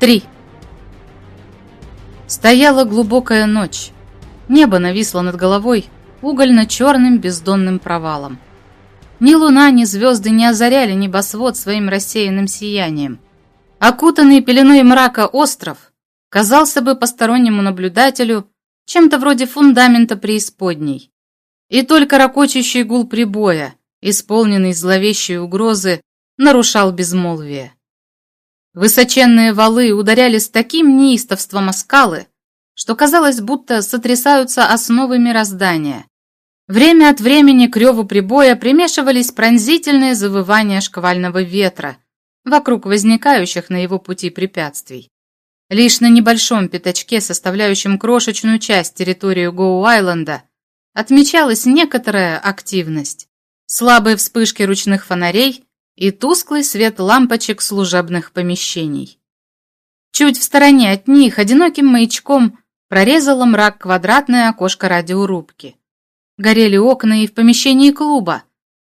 Три. Стояла глубокая ночь. Небо нависло над головой угольно-черным бездонным провалом. Ни луна, ни звезды не озаряли небосвод своим рассеянным сиянием. Окутанный пеленой мрака остров казался бы постороннему наблюдателю чем-то вроде фундамента преисподней. И только ракочущий гул прибоя, исполненный зловещей угрозы, нарушал безмолвие. Высоченные валы ударяли с таким неистовством о скалы, что казалось, будто сотрясаются основы мироздания. Время от времени к реву прибоя примешивались пронзительные завывания шквального ветра вокруг возникающих на его пути препятствий. Лишь на небольшом пятачке, составляющем крошечную часть территории Гоу-Айленда, отмечалась некоторая активность. Слабые вспышки ручных фонарей и тусклый свет лампочек служебных помещений. Чуть в стороне от них одиноким маячком прорезало мрак квадратное окошко радиорубки. Горели окна и в помещении клуба.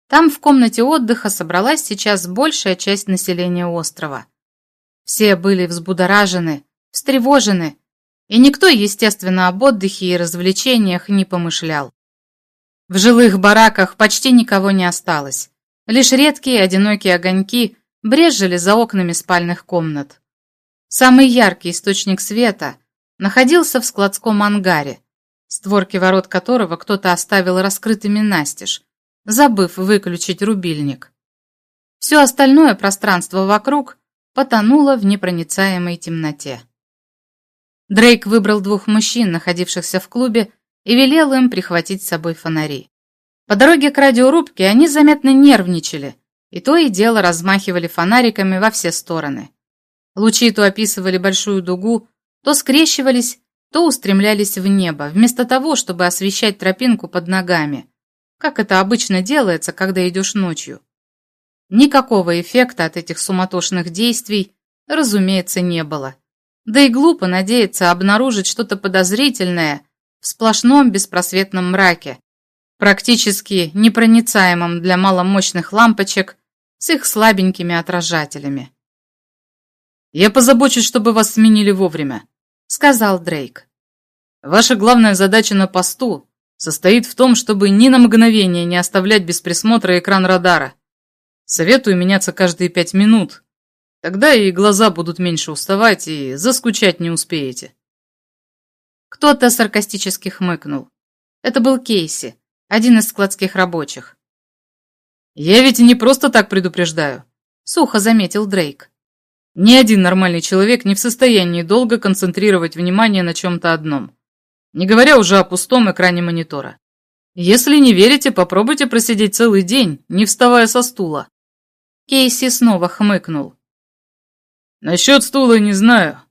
Там в комнате отдыха собралась сейчас большая часть населения острова. Все были взбудоражены, встревожены, и никто, естественно, об отдыхе и развлечениях не помышлял. В жилых бараках почти никого не осталось. Лишь редкие одинокие огоньки брезжили за окнами спальных комнат. Самый яркий источник света находился в складском ангаре, створки ворот которого кто-то оставил раскрытыми настежь, забыв выключить рубильник. Все остальное пространство вокруг потонуло в непроницаемой темноте. Дрейк выбрал двух мужчин, находившихся в клубе, и велел им прихватить с собой фонари. По дороге к радиорубке они заметно нервничали, и то и дело размахивали фонариками во все стороны. Лучи то описывали большую дугу, то скрещивались, то устремлялись в небо, вместо того, чтобы освещать тропинку под ногами, как это обычно делается, когда идешь ночью. Никакого эффекта от этих суматошных действий, разумеется, не было. Да и глупо надеяться обнаружить что-то подозрительное в сплошном беспросветном мраке, практически непроницаемым для маломощных лампочек с их слабенькими отражателями. «Я позабочусь, чтобы вас сменили вовремя», — сказал Дрейк. «Ваша главная задача на посту состоит в том, чтобы ни на мгновение не оставлять без присмотра экран радара. Советую меняться каждые пять минут. Тогда и глаза будут меньше уставать, и заскучать не успеете». Кто-то саркастически хмыкнул. Это был Кейси, один из складских рабочих. «Я ведь не просто так предупреждаю», — сухо заметил Дрейк. «Ни один нормальный человек не в состоянии долго концентрировать внимание на чем-то одном, не говоря уже о пустом экране монитора. Если не верите, попробуйте просидеть целый день, не вставая со стула». Кейси снова хмыкнул. «Насчет стула не знаю,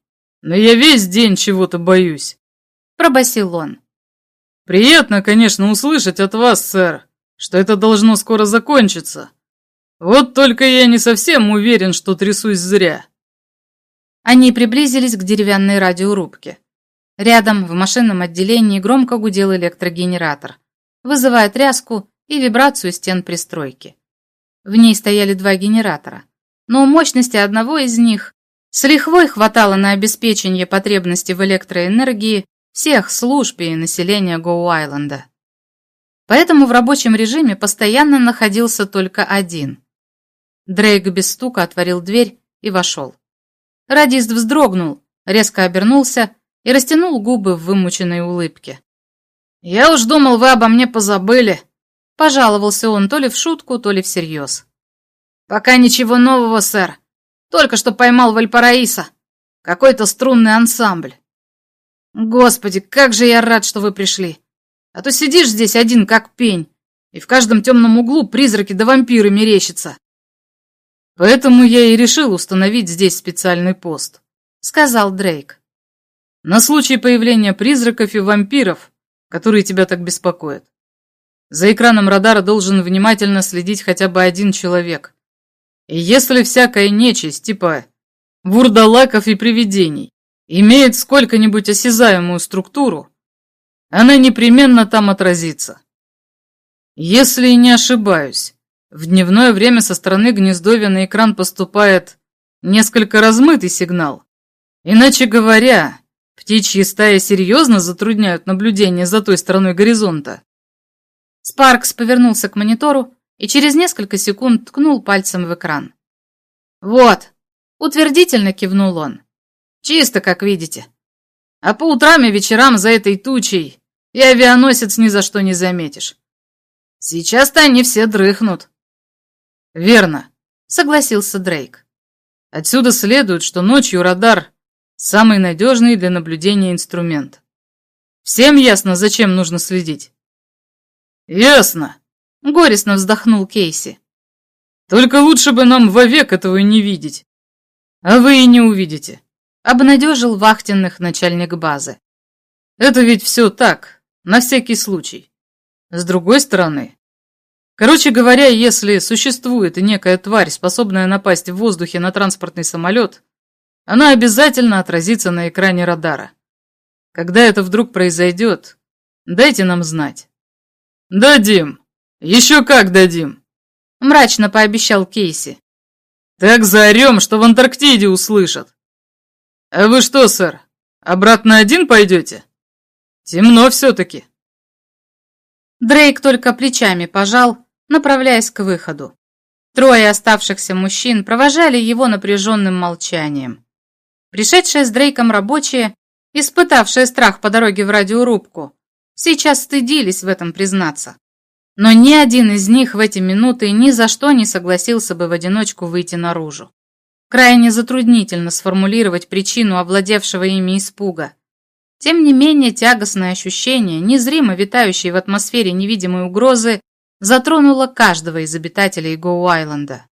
но я весь день чего-то боюсь», — пробасил он. «Приятно, конечно, услышать от вас, сэр, что это должно скоро закончиться. Вот только я не совсем уверен, что трясусь зря». Они приблизились к деревянной радиорубке. Рядом, в машинном отделении, громко гудел электрогенератор, вызывая тряску и вибрацию стен пристройки. В ней стояли два генератора, но мощности одного из них с лихвой хватало на обеспечение потребностей в электроэнергии всех служб и населения Гоу-Айленда. Поэтому в рабочем режиме постоянно находился только один. Дрейк без стука отворил дверь и вошел. Радист вздрогнул, резко обернулся и растянул губы в вымученной улыбке. «Я уж думал, вы обо мне позабыли», — пожаловался он то ли в шутку, то ли всерьез. «Пока ничего нового, сэр. Только что поймал Вальпараиса. Какой-то струнный ансамбль. Господи, как же я рад, что вы пришли. А то сидишь здесь один, как пень, и в каждом темном углу призраки да вампиры мерещатся. Поэтому я и решил установить здесь специальный пост, сказал Дрейк. На случай появления призраков и вампиров, которые тебя так беспокоят. За экраном радара должен внимательно следить хотя бы один человек. И если всякая нечисть, типа вурдалаков и привидений, имеет сколько-нибудь осязаемую структуру, она непременно там отразится. Если не ошибаюсь, в дневное время со стороны гнездовья на экран поступает несколько размытый сигнал, Иначе говоря, птичьи стаи серьезно затрудняют наблюдение за той стороной горизонта. Спаркс повернулся к монитору и через несколько секунд ткнул пальцем в экран. «Вот!» — утвердительно кивнул он. «Чисто, как видите. А по утрам и вечерам за этой тучей и авианосец ни за что не заметишь. Сейчас-то они все дрыхнут». «Верно», — согласился Дрейк. «Отсюда следует, что ночью радар — самый надежный для наблюдения инструмент. Всем ясно, зачем нужно следить?» «Ясно», — горестно вздохнул Кейси. «Только лучше бы нам вовек этого не видеть. А вы и не увидите», — обнадежил вахтенных начальник базы. «Это ведь все так, на всякий случай. С другой стороны, короче говоря, если существует некая тварь, способная напасть в воздухе на транспортный самолет, она обязательно отразится на экране радара. Когда это вдруг произойдет, дайте нам знать». «Дадим! Еще как дадим!» Мрачно пообещал Кейси. «Так заорем, что в Антарктиде услышат!» «А вы что, сэр, обратно один пойдете? Темно все-таки!» Дрейк только плечами пожал, направляясь к выходу. Трое оставшихся мужчин провожали его напряженным молчанием. Пришедшие с Дрейком рабочие, испытавшие страх по дороге в радиорубку, сейчас стыдились в этом признаться. Но ни один из них в эти минуты ни за что не согласился бы в одиночку выйти наружу. Крайне затруднительно сформулировать причину овладевшего ими испуга. Тем не менее, тягостное ощущение, незримо витающее в атмосфере невидимой угрозы, затронуло каждого из обитателей Гоу-Айленда.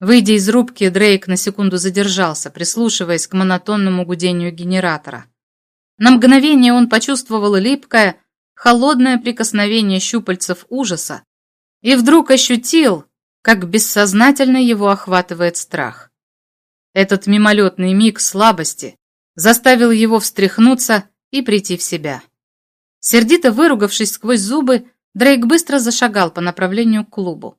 Выйдя из рубки, Дрейк на секунду задержался, прислушиваясь к монотонному гудению генератора. На мгновение он почувствовал липкое, холодное прикосновение щупальцев ужаса и вдруг ощутил, как бессознательно его охватывает страх. Этот мимолетный миг слабости заставил его встряхнуться и прийти в себя. Сердито выругавшись сквозь зубы, Дрейк быстро зашагал по направлению к клубу.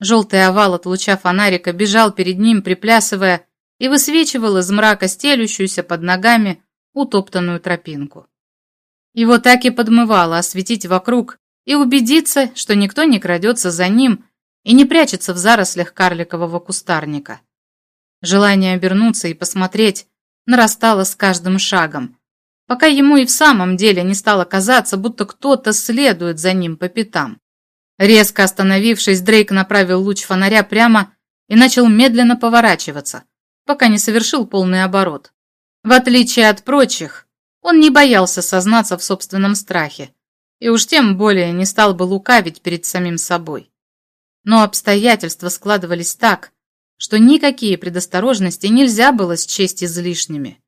Желтый овал от луча фонарика бежал перед ним, приплясывая, и высвечивал из мрака стелющуюся под ногами утоптанную тропинку. Его так и подмывало осветить вокруг и убедиться, что никто не крадется за ним и не прячется в зарослях карликового кустарника. Желание обернуться и посмотреть нарастало с каждым шагом, пока ему и в самом деле не стало казаться, будто кто-то следует за ним по пятам. Резко остановившись, Дрейк направил луч фонаря прямо и начал медленно поворачиваться, пока не совершил полный оборот. В отличие от прочих, он не боялся сознаться в собственном страхе, и уж тем более не стал бы лукавить перед самим собой. Но обстоятельства складывались так, что никакие предосторожности нельзя было счесть излишними.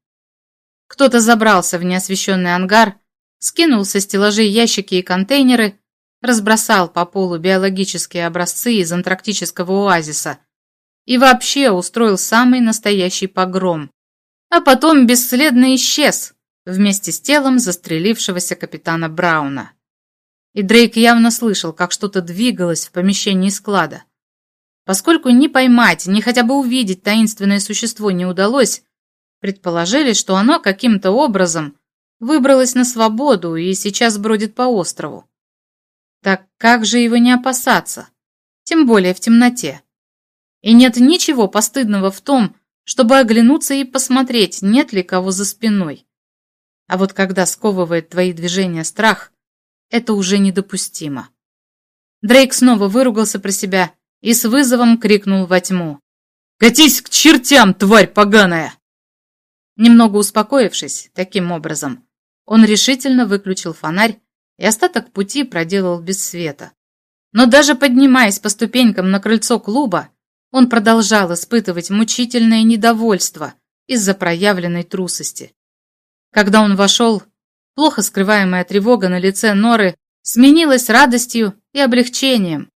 Кто-то забрался в неосвещенный ангар, скинул со стеллажей ящики и контейнеры, разбросал по полу биологические образцы из антарктического оазиса и вообще устроил самый настоящий погром, а потом бесследно исчез, вместе с телом застрелившегося капитана Брауна. И Дрейк явно слышал, как что-то двигалось в помещении склада. Поскольку ни поймать, ни хотя бы увидеть таинственное существо не удалось, предположили, что оно каким-то образом выбралось на свободу и сейчас бродит по острову. Так как же его не опасаться? Тем более в темноте. И нет ничего постыдного в том, чтобы оглянуться и посмотреть, нет ли кого за спиной. А вот когда сковывает твои движения страх, это уже недопустимо. Дрейк снова выругался про себя и с вызовом крикнул во тьму. «Катись к чертям, тварь поганая!» Немного успокоившись таким образом, он решительно выключил фонарь и остаток пути проделал без света. Но даже поднимаясь по ступенькам на крыльцо клуба, он продолжал испытывать мучительное недовольство из-за проявленной трусости. Когда он вошел, плохо скрываемая тревога на лице Норы сменилась радостью и облегчением.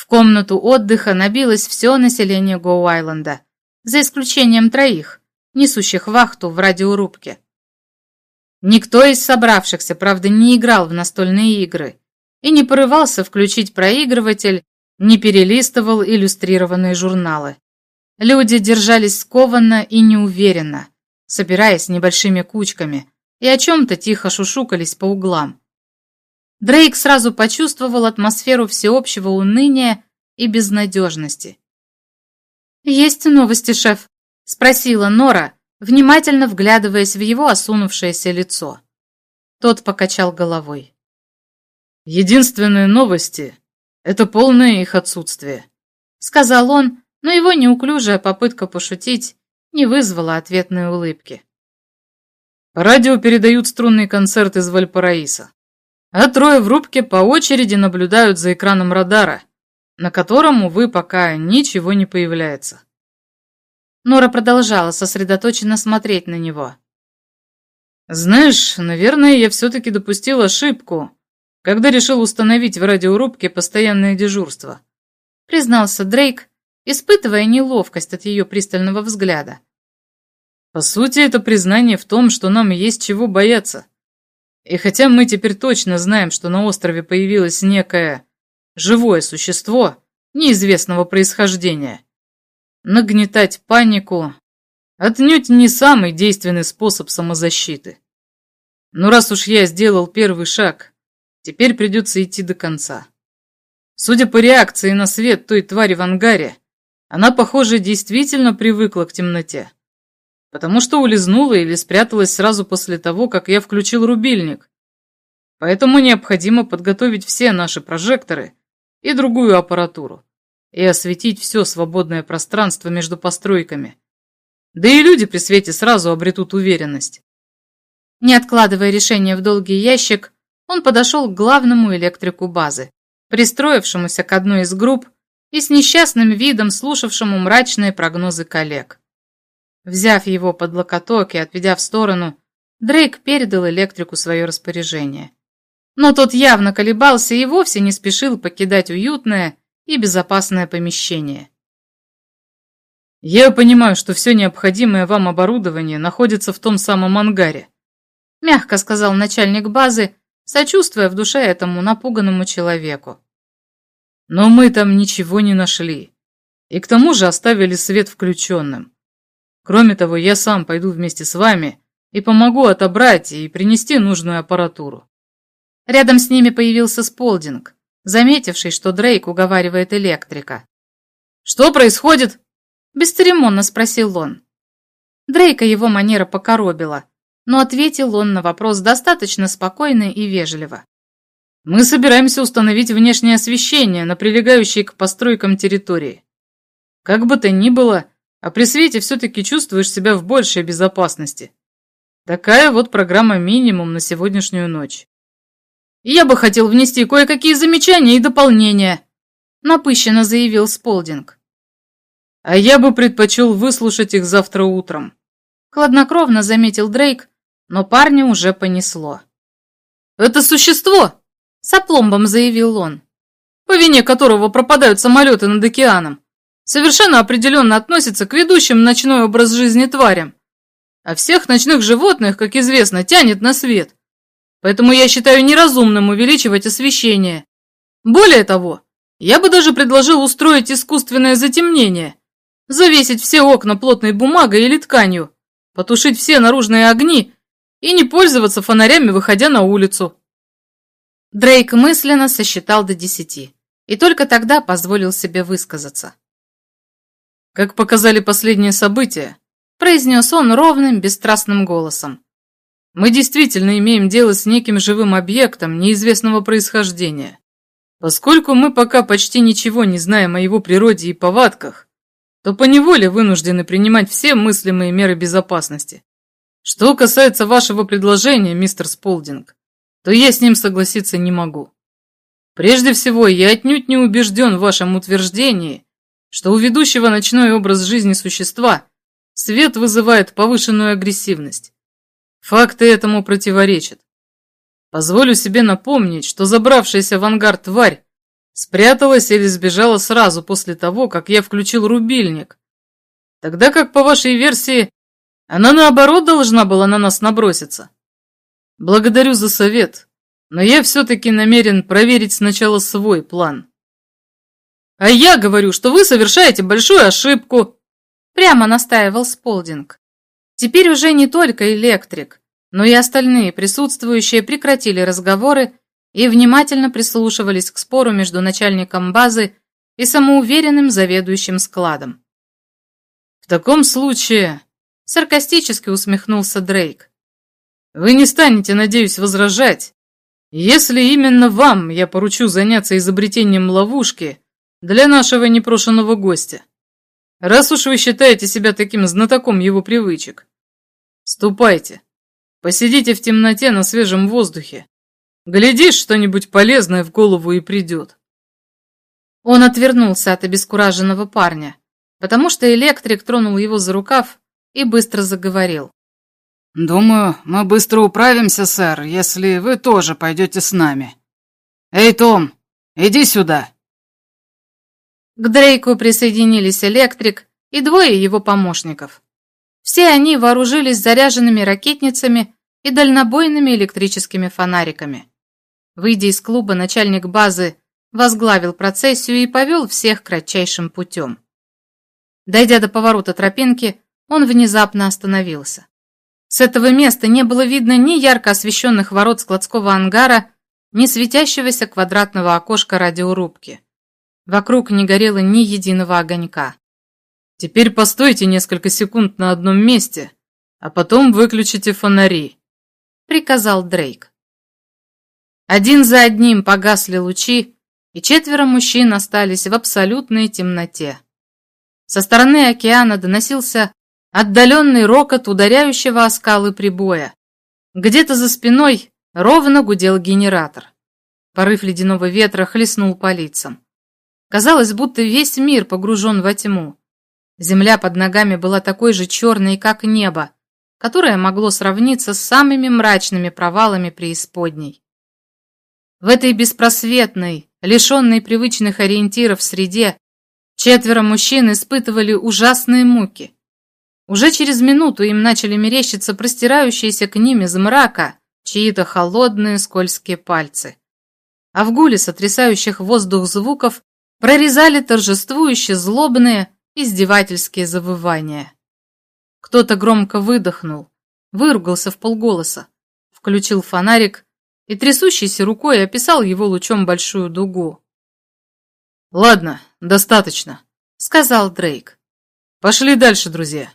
В комнату отдыха набилось все население Гоу-Айленда, за исключением троих, несущих вахту в радиорубке. Никто из собравшихся, правда, не играл в настольные игры и не порывался включить проигрыватель, не перелистывал иллюстрированные журналы. Люди держались скованно и неуверенно, собираясь небольшими кучками, и о чем-то тихо шушукались по углам. Дрейк сразу почувствовал атмосферу всеобщего уныния и безнадежности. «Есть новости, шеф?» — спросила Нора, внимательно вглядываясь в его осунувшееся лицо. Тот покачал головой. «Единственные новости — это полное их отсутствие», — сказал он, но его неуклюжая попытка пошутить не вызвала ответной улыбки. По радио передают струнный концерт из Вальпараиса, а трое в рубке по очереди наблюдают за экраном радара, на котором, увы, пока ничего не появляется. Нора продолжала сосредоточенно смотреть на него. «Знаешь, наверное, я все-таки допустил ошибку, когда решил установить в радиорубке постоянное дежурство», признался Дрейк, испытывая неловкость от ее пристального взгляда. По сути, это признание в том, что нам есть чего бояться. И хотя мы теперь точно знаем, что на острове появилось некое живое существо неизвестного происхождения, нагнетать панику отнюдь не самый действенный способ самозащиты. Но раз уж я сделал первый шаг, теперь придется идти до конца. Судя по реакции на свет той твари в ангаре, она, похоже, действительно привыкла к темноте. Потому что улизнула или спряталась сразу после того, как я включил рубильник. Поэтому необходимо подготовить все наши прожекторы и другую аппаратуру и осветить все свободное пространство между постройками. Да и люди при свете сразу обретут уверенность. Не откладывая решение в долгий ящик, он подошел к главному электрику базы, пристроившемуся к одной из групп и с несчастным видом слушавшему мрачные прогнозы коллег. Взяв его под локоток и отведя в сторону, Дрейк передал электрику свое распоряжение. Но тот явно колебался и вовсе не спешил покидать уютное и безопасное помещение. «Я понимаю, что все необходимое вам оборудование находится в том самом ангаре», мягко сказал начальник базы, сочувствуя в душе этому напуганному человеку. Но мы там ничего не нашли. И к тому же оставили свет включенным. Кроме того, я сам пойду вместе с вами и помогу отобрать и принести нужную аппаратуру. Рядом с ними появился Сполдинг, заметивший, что Дрейк уговаривает электрика. «Что происходит?» – бесцеремонно спросил он. Дрейка его манера покоробила, но ответил он на вопрос достаточно спокойно и вежливо. Мы собираемся установить внешнее освещение на прилегающей к постройкам территории. Как бы то ни было, а при свете все-таки чувствуешь себя в большей безопасности. Такая вот программа минимум на сегодняшнюю ночь. «Я бы хотел внести кое-какие замечания и дополнения», напыщенно заявил Сполдинг. «А я бы предпочел выслушать их завтра утром», хладнокровно заметил Дрейк, но парня уже понесло. «Это существо!» С опломбом заявил он. По вине которого пропадают самолеты над океаном. Совершенно определенно относится к ведущим ночной образ жизни тварям. А всех ночных животных, как известно, тянет на свет. Поэтому я считаю неразумным увеличивать освещение. Более того, я бы даже предложил устроить искусственное затемнение. Завесить все окна плотной бумагой или тканью, потушить все наружные огни и не пользоваться фонарями, выходя на улицу. Дрейк мысленно сосчитал до десяти и только тогда позволил себе высказаться. «Как показали последние события», произнес он ровным, бесстрастным голосом. «Мы действительно имеем дело с неким живым объектом неизвестного происхождения. Поскольку мы пока почти ничего не знаем о его природе и повадках, то поневоле вынуждены принимать все мыслимые меры безопасности. Что касается вашего предложения, мистер Сполдинг, то я с ним согласиться не могу. Прежде всего, я отнюдь не убежден в вашем утверждении, что у ведущего ночной образ жизни существа свет вызывает повышенную агрессивность. Факты этому противоречат. Позволю себе напомнить, что забравшаяся в ангар тварь спряталась или сбежала сразу после того, как я включил рубильник. Тогда как, по вашей версии, она наоборот должна была на нас наброситься. Благодарю за совет, но я все-таки намерен проверить сначала свой план. А я говорю, что вы совершаете большую ошибку, прямо настаивал Сполдинг. Теперь уже не только электрик, но и остальные присутствующие прекратили разговоры и внимательно прислушивались к спору между начальником базы и самоуверенным заведующим складом. «В таком случае...» — саркастически усмехнулся Дрейк. «Вы не станете, надеюсь, возражать, если именно вам я поручу заняться изобретением ловушки для нашего непрошенного гостя, раз уж вы считаете себя таким знатоком его привычек. Ступайте, посидите в темноте на свежем воздухе. Глядишь, что-нибудь полезное в голову и придет. Он отвернулся от обескураженного парня, потому что электрик тронул его за рукав и быстро заговорил. «Думаю, мы быстро управимся, сэр, если вы тоже пойдете с нами. Эй, Том, иди сюда!» К Дрейку присоединились электрик и двое его помощников. Все они вооружились заряженными ракетницами и дальнобойными электрическими фонариками. Выйдя из клуба, начальник базы возглавил процессию и повел всех кратчайшим путем. Дойдя до поворота тропинки, он внезапно остановился. С этого места не было видно ни ярко освещенных ворот складского ангара, ни светящегося квадратного окошка радиорубки. Вокруг не горело ни единого огонька. Теперь постойте несколько секунд на одном месте, а потом выключите фонари», — приказал Дрейк. Один за одним погасли лучи, и четверо мужчин остались в абсолютной темноте. Со стороны океана доносился отдаленный рокот ударяющего о скалы прибоя. Где-то за спиной ровно гудел генератор. Порыв ледяного ветра хлестнул по лицам. Казалось, будто весь мир погружен во тьму. Земля под ногами была такой же черной, как небо, которое могло сравниться с самыми мрачными провалами преисподней. В этой беспросветной, лишенной привычных ориентиров среде, четверо мужчин испытывали ужасные муки. Уже через минуту им начали мерещиться простирающиеся к ним из мрака чьи-то холодные скользкие пальцы. А в гуле сотрясающих воздух звуков прорезали торжествующие злобные, издевательские завывания. Кто-то громко выдохнул, выругался в полголоса, включил фонарик и трясущейся рукой описал его лучом большую дугу. «Ладно, достаточно», — сказал Дрейк. «Пошли дальше, друзья».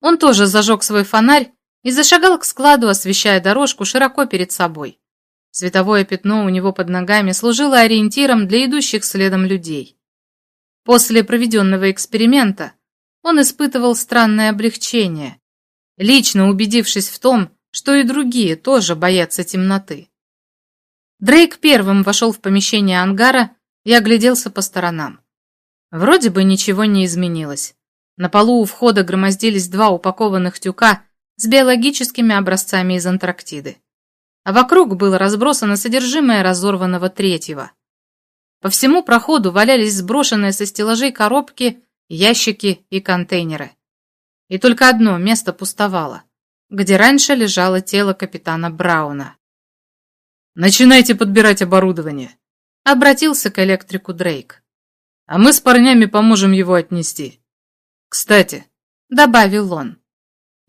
Он тоже зажег свой фонарь и зашагал к складу, освещая дорожку широко перед собой. Световое пятно у него под ногами служило ориентиром для идущих следом людей. После проведенного эксперимента он испытывал странное облегчение, лично убедившись в том, что и другие тоже боятся темноты. Дрейк первым вошел в помещение ангара и огляделся по сторонам. Вроде бы ничего не изменилось. На полу у входа громоздились два упакованных тюка с биологическими образцами из Антарктиды. А вокруг было разбросано содержимое разорванного третьего. По всему проходу валялись сброшенные со стеллажей коробки, ящики и контейнеры. И только одно место пустовало, где раньше лежало тело капитана Брауна. «Начинайте подбирать оборудование», — обратился к электрику Дрейк. «А мы с парнями поможем его отнести. Кстати», — добавил он,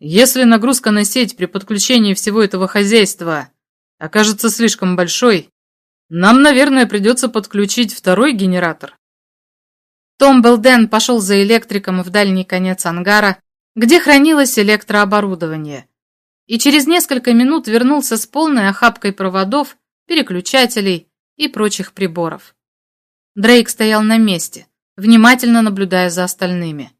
«если нагрузка на сеть при подключении всего этого хозяйства окажется слишком большой, нам, наверное, придется подключить второй генератор. Том Белден пошел за электриком в дальний конец ангара, где хранилось электрооборудование, и через несколько минут вернулся с полной охапкой проводов, переключателей и прочих приборов. Дрейк стоял на месте, внимательно наблюдая за остальными.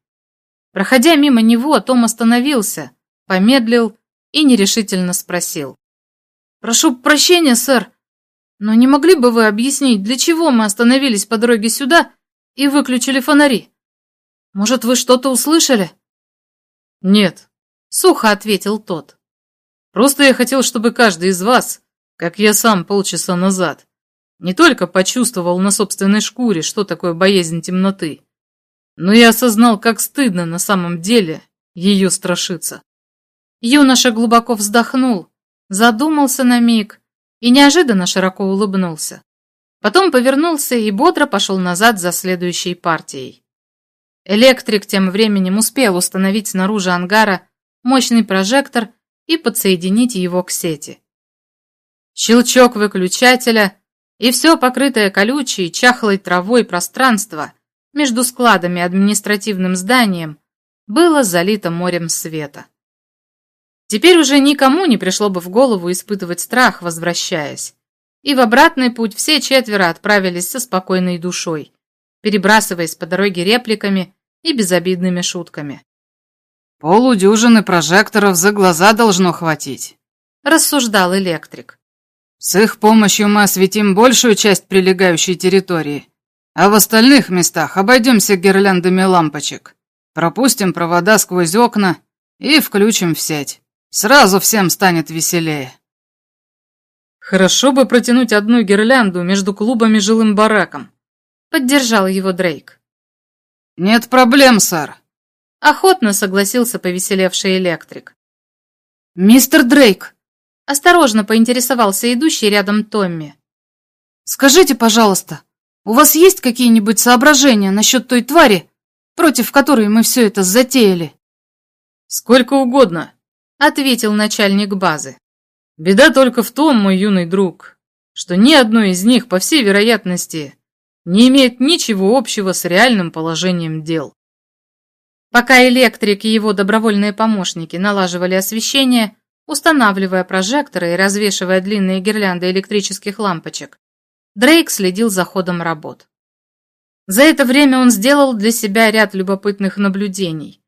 Проходя мимо него, Том остановился, помедлил и нерешительно спросил. «Прошу прощения, сэр, но не могли бы вы объяснить, для чего мы остановились по дороге сюда и выключили фонари? Может, вы что-то услышали? Нет, сухо ответил тот. Просто я хотел, чтобы каждый из вас, как я сам полчаса назад, не только почувствовал на собственной шкуре, что такое боязнь темноты, но и осознал, как стыдно на самом деле ее страшиться. Юноша глубоко вздохнул, задумался на миг и неожиданно широко улыбнулся. Потом повернулся и бодро пошел назад за следующей партией. Электрик тем временем успел установить снаружи ангара мощный прожектор и подсоединить его к сети. Щелчок выключателя, и все покрытое колючей, чахлой травой пространство между складами и административным зданием было залито морем света. Теперь уже никому не пришло бы в голову испытывать страх, возвращаясь. И в обратный путь все четверо отправились со спокойной душой, перебрасываясь по дороге репликами и безобидными шутками. «Полудюжины прожекторов за глаза должно хватить», — рассуждал электрик. «С их помощью мы осветим большую часть прилегающей территории, а в остальных местах обойдемся гирляндами лампочек, пропустим провода сквозь окна и включим в сеть. Сразу всем станет веселее». «Хорошо бы протянуть одну гирлянду между клубом и жилым бараком», — поддержал его Дрейк. «Нет проблем, сэр», — охотно согласился повеселевший электрик. «Мистер Дрейк», — осторожно поинтересовался идущий рядом Томми. «Скажите, пожалуйста, у вас есть какие-нибудь соображения насчет той твари, против которой мы все это затеяли?» «Сколько угодно», — ответил начальник базы. «Беда только в том, мой юный друг, что ни одно из них, по всей вероятности, не имеет ничего общего с реальным положением дел». Пока электрик и его добровольные помощники налаживали освещение, устанавливая прожекторы и развешивая длинные гирлянды электрических лампочек, Дрейк следил за ходом работ. За это время он сделал для себя ряд любопытных наблюдений.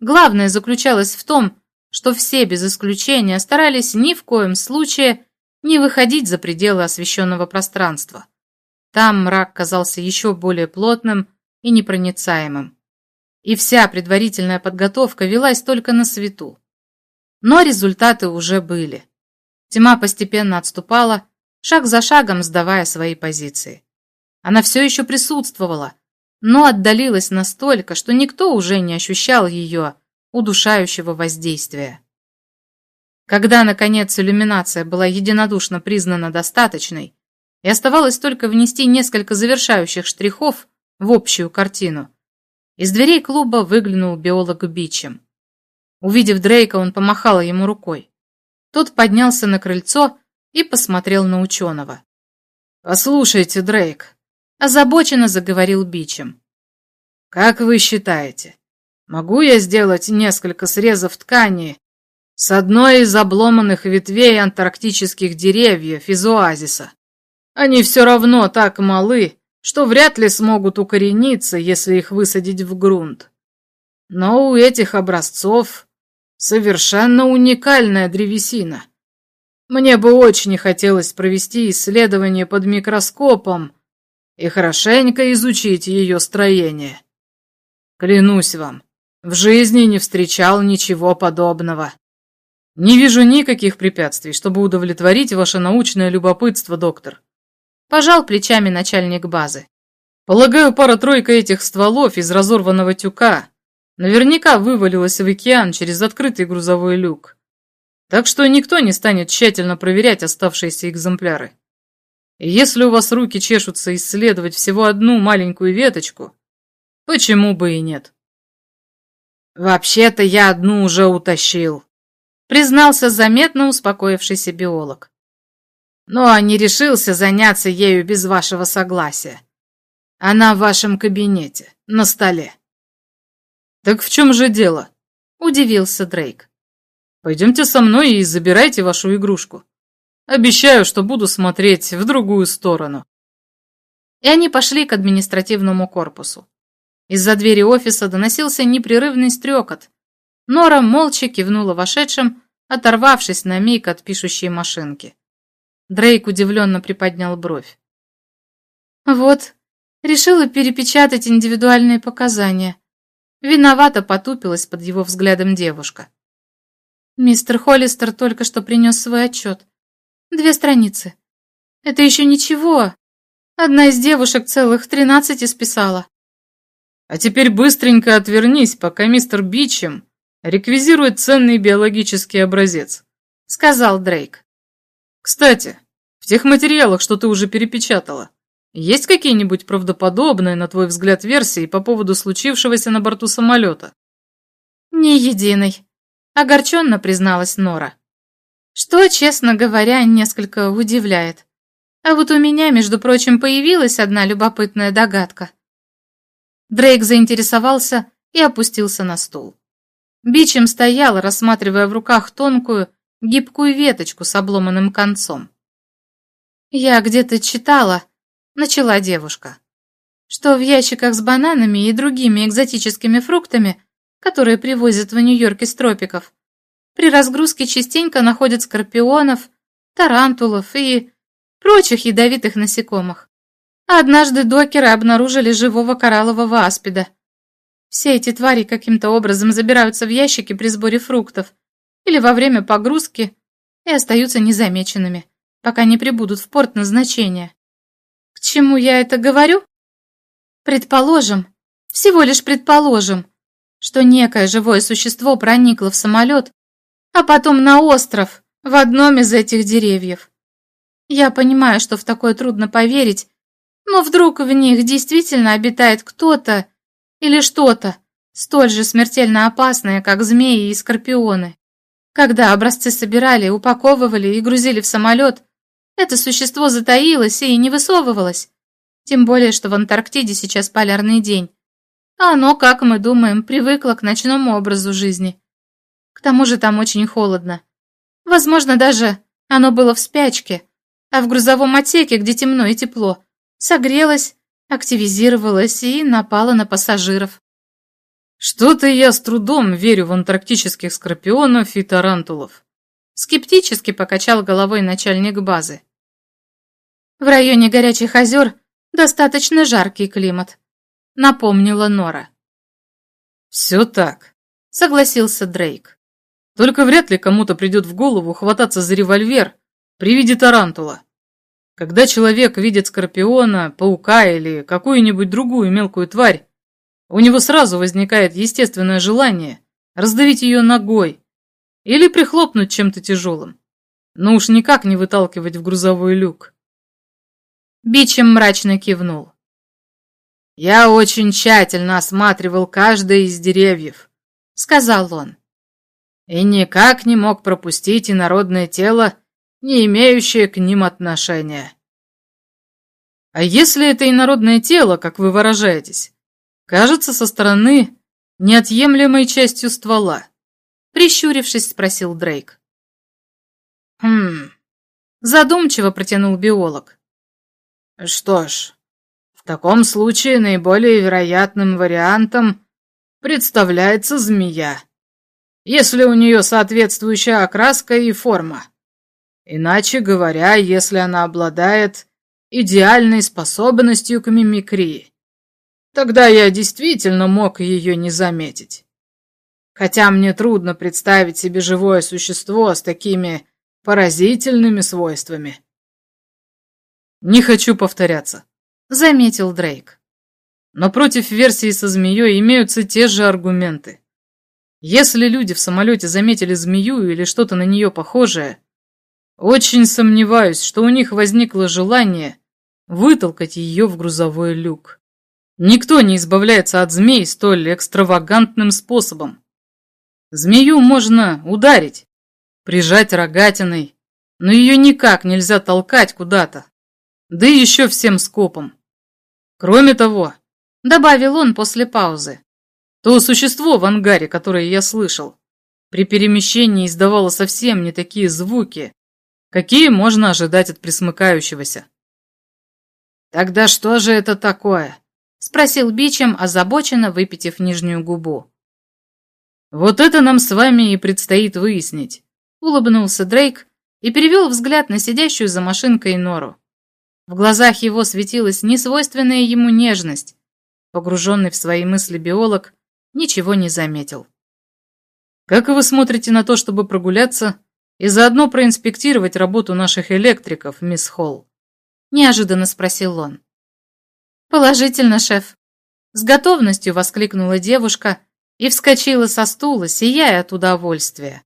Главное заключалось в том, что все без исключения старались ни в коем случае не выходить за пределы освещенного пространства. Там мрак казался еще более плотным и непроницаемым. И вся предварительная подготовка велась только на свету. Но результаты уже были. Тьма постепенно отступала, шаг за шагом сдавая свои позиции. Она все еще присутствовала, но отдалилась настолько, что никто уже не ощущал ее удушающего воздействия. Когда, наконец, иллюминация была единодушно признана достаточной, и оставалось только внести несколько завершающих штрихов в общую картину, из дверей клуба выглянул биолог Бичем. Увидев Дрейка, он помахал ему рукой. Тот поднялся на крыльцо и посмотрел на ученого. «Послушайте, Дрейк», — озабоченно заговорил Бичем. «Как вы считаете, Могу я сделать несколько срезов ткани с одной из обломанных ветвей антарктических деревьев из оазиса? Они все равно так малы, что вряд ли смогут укорениться, если их высадить в грунт. Но у этих образцов совершенно уникальная древесина. Мне бы очень хотелось провести исследование под микроскопом и хорошенько изучить ее строение. Клянусь вам, в жизни не встречал ничего подобного. Не вижу никаких препятствий, чтобы удовлетворить ваше научное любопытство, доктор. Пожал плечами начальник базы. Полагаю, пара-тройка этих стволов из разорванного тюка наверняка вывалилась в океан через открытый грузовой люк. Так что никто не станет тщательно проверять оставшиеся экземпляры. И если у вас руки чешутся исследовать всего одну маленькую веточку, почему бы и нет? «Вообще-то я одну уже утащил», — признался заметно успокоившийся биолог. «Но не решился заняться ею без вашего согласия. Она в вашем кабинете, на столе». «Так в чем же дело?» — удивился Дрейк. «Пойдемте со мной и забирайте вашу игрушку. Обещаю, что буду смотреть в другую сторону». И они пошли к административному корпусу. Из-за двери офиса доносился непрерывный стрекот. Нора молча кивнула вошедшим, оторвавшись на миг от пишущей машинки. Дрейк удивленно приподнял бровь. «Вот, решила перепечатать индивидуальные показания». Виновато потупилась под его взглядом девушка. «Мистер Холлистер только что принес свой отчет. Две страницы. Это еще ничего. Одна из девушек целых тринадцать исписала. А теперь быстренько отвернись, пока мистер Бичем реквизирует ценный биологический образец», — сказал Дрейк. «Кстати, в тех материалах, что ты уже перепечатала, есть какие-нибудь правдоподобные, на твой взгляд, версии по поводу случившегося на борту самолета?» «Ни единой», Огорченно призналась Нора. Что, честно говоря, несколько удивляет. А вот у меня, между прочим, появилась одна любопытная догадка. Дрейк заинтересовался и опустился на стул. Бичем стоял, рассматривая в руках тонкую, гибкую веточку с обломанным концом. «Я где-то читала», — начала девушка, «что в ящиках с бананами и другими экзотическими фруктами, которые привозят в Нью-Йорк из тропиков, при разгрузке частенько находят скорпионов, тарантулов и прочих ядовитых насекомых. Однажды докеры обнаружили живого кораллового аспида. Все эти твари каким-то образом забираются в ящики при сборе фруктов или во время погрузки и остаются незамеченными, пока не прибудут в порт назначения. К чему я это говорю? Предположим, всего лишь предположим, что некое живое существо проникло в самолет, а потом на остров, в одном из этих деревьев. Я понимаю, что в такое трудно поверить, но вдруг в них действительно обитает кто-то или что-то, столь же смертельно опасное, как змеи и скорпионы. Когда образцы собирали, упаковывали и грузили в самолет, это существо затаилось и не высовывалось. Тем более, что в Антарктиде сейчас полярный день. А оно, как мы думаем, привыкло к ночному образу жизни. К тому же там очень холодно. Возможно, даже оно было в спячке, а в грузовом отсеке, где темно и тепло, согрелось, активизировалось и напало на пассажиров. Что-то я с трудом верю в антарктических скорпионов и тарантулов. Скептически покачал головой начальник базы. В районе горячих озер достаточно жаркий климат, напомнила Нора. Все так, согласился Дрейк. Только вряд ли кому-то придет в голову хвататься за револьвер при виде тарантула. Когда человек видит скорпиона, паука или какую-нибудь другую мелкую тварь, у него сразу возникает естественное желание раздавить ее ногой или прихлопнуть чем-то тяжелым, но уж никак не выталкивать в грузовой люк. Бичем мрачно кивнул. «Я очень тщательно осматривал каждое из деревьев», — сказал он, «и никак не мог пропустить инородное тело, не имеющее к ним отношения». «А если это инородное тело, как вы выражаетесь, Кажется, со стороны неотъемлемой частью ствола. Прищурившись, спросил Дрейк. Хм, задумчиво протянул биолог. Что ж, в таком случае наиболее вероятным вариантом представляется змея, если у нее соответствующая окраска и форма. Иначе говоря, если она обладает идеальной способностью к мимикрии. Тогда я действительно мог ее не заметить. Хотя мне трудно представить себе живое существо с такими поразительными свойствами. «Не хочу повторяться», — заметил Дрейк. «Но против версии со змеей имеются те же аргументы. Если люди в самолете заметили змею или что-то на нее похожее, очень сомневаюсь, что у них возникло желание вытолкать ее в грузовой люк. Никто не избавляется от змей столь экстравагантным способом. Змею можно ударить, прижать рогатиной, но ее никак нельзя толкать куда-то, да и еще всем скопом. Кроме того, добавил он после паузы, то существо в ангаре, которое я слышал, при перемещении издавало совсем не такие звуки, какие можно ожидать от присмыкающегося. Тогда что же это такое? Спросил Бичем, озабоченно выпитив нижнюю губу. «Вот это нам с вами и предстоит выяснить», — улыбнулся Дрейк и перевел взгляд на сидящую за машинкой Нору. В глазах его светилась несвойственная ему нежность. Погруженный в свои мысли биолог ничего не заметил. «Как вы смотрите на то, чтобы прогуляться и заодно проинспектировать работу наших электриков, мисс Холл?» Неожиданно спросил он. «Положительно, шеф!» С готовностью воскликнула девушка и вскочила со стула, сияя от удовольствия.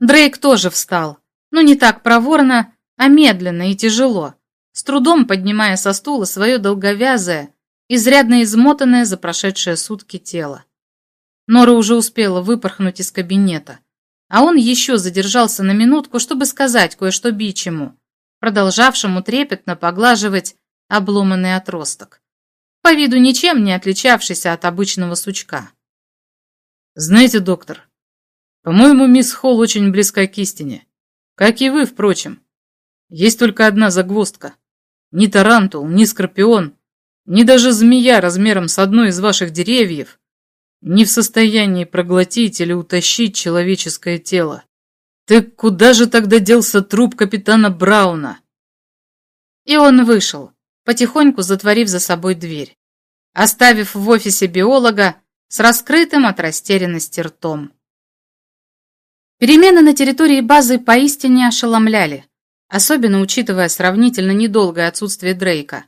Дрейк тоже встал, но не так проворно, а медленно и тяжело, с трудом поднимая со стула свое долговязое, изрядно измотанное за прошедшие сутки тело. Нора уже успела выпорхнуть из кабинета, а он еще задержался на минутку, чтобы сказать кое-что бичему, продолжавшему трепетно поглаживать обломанный отросток, по виду ничем не отличавшийся от обычного сучка. «Знаете, доктор, по-моему, мисс Холл очень близка к истине, как и вы, впрочем. Есть только одна загвоздка. Ни тарантул, ни скорпион, ни даже змея размером с одной из ваших деревьев не в состоянии проглотить или утащить человеческое тело. Так куда же тогда делся труп капитана Брауна? И он вышел, потихоньку затворив за собой дверь, оставив в офисе биолога с раскрытым от растерянности ртом. Перемены на территории базы поистине ошеломляли, особенно учитывая сравнительно недолгое отсутствие Дрейка.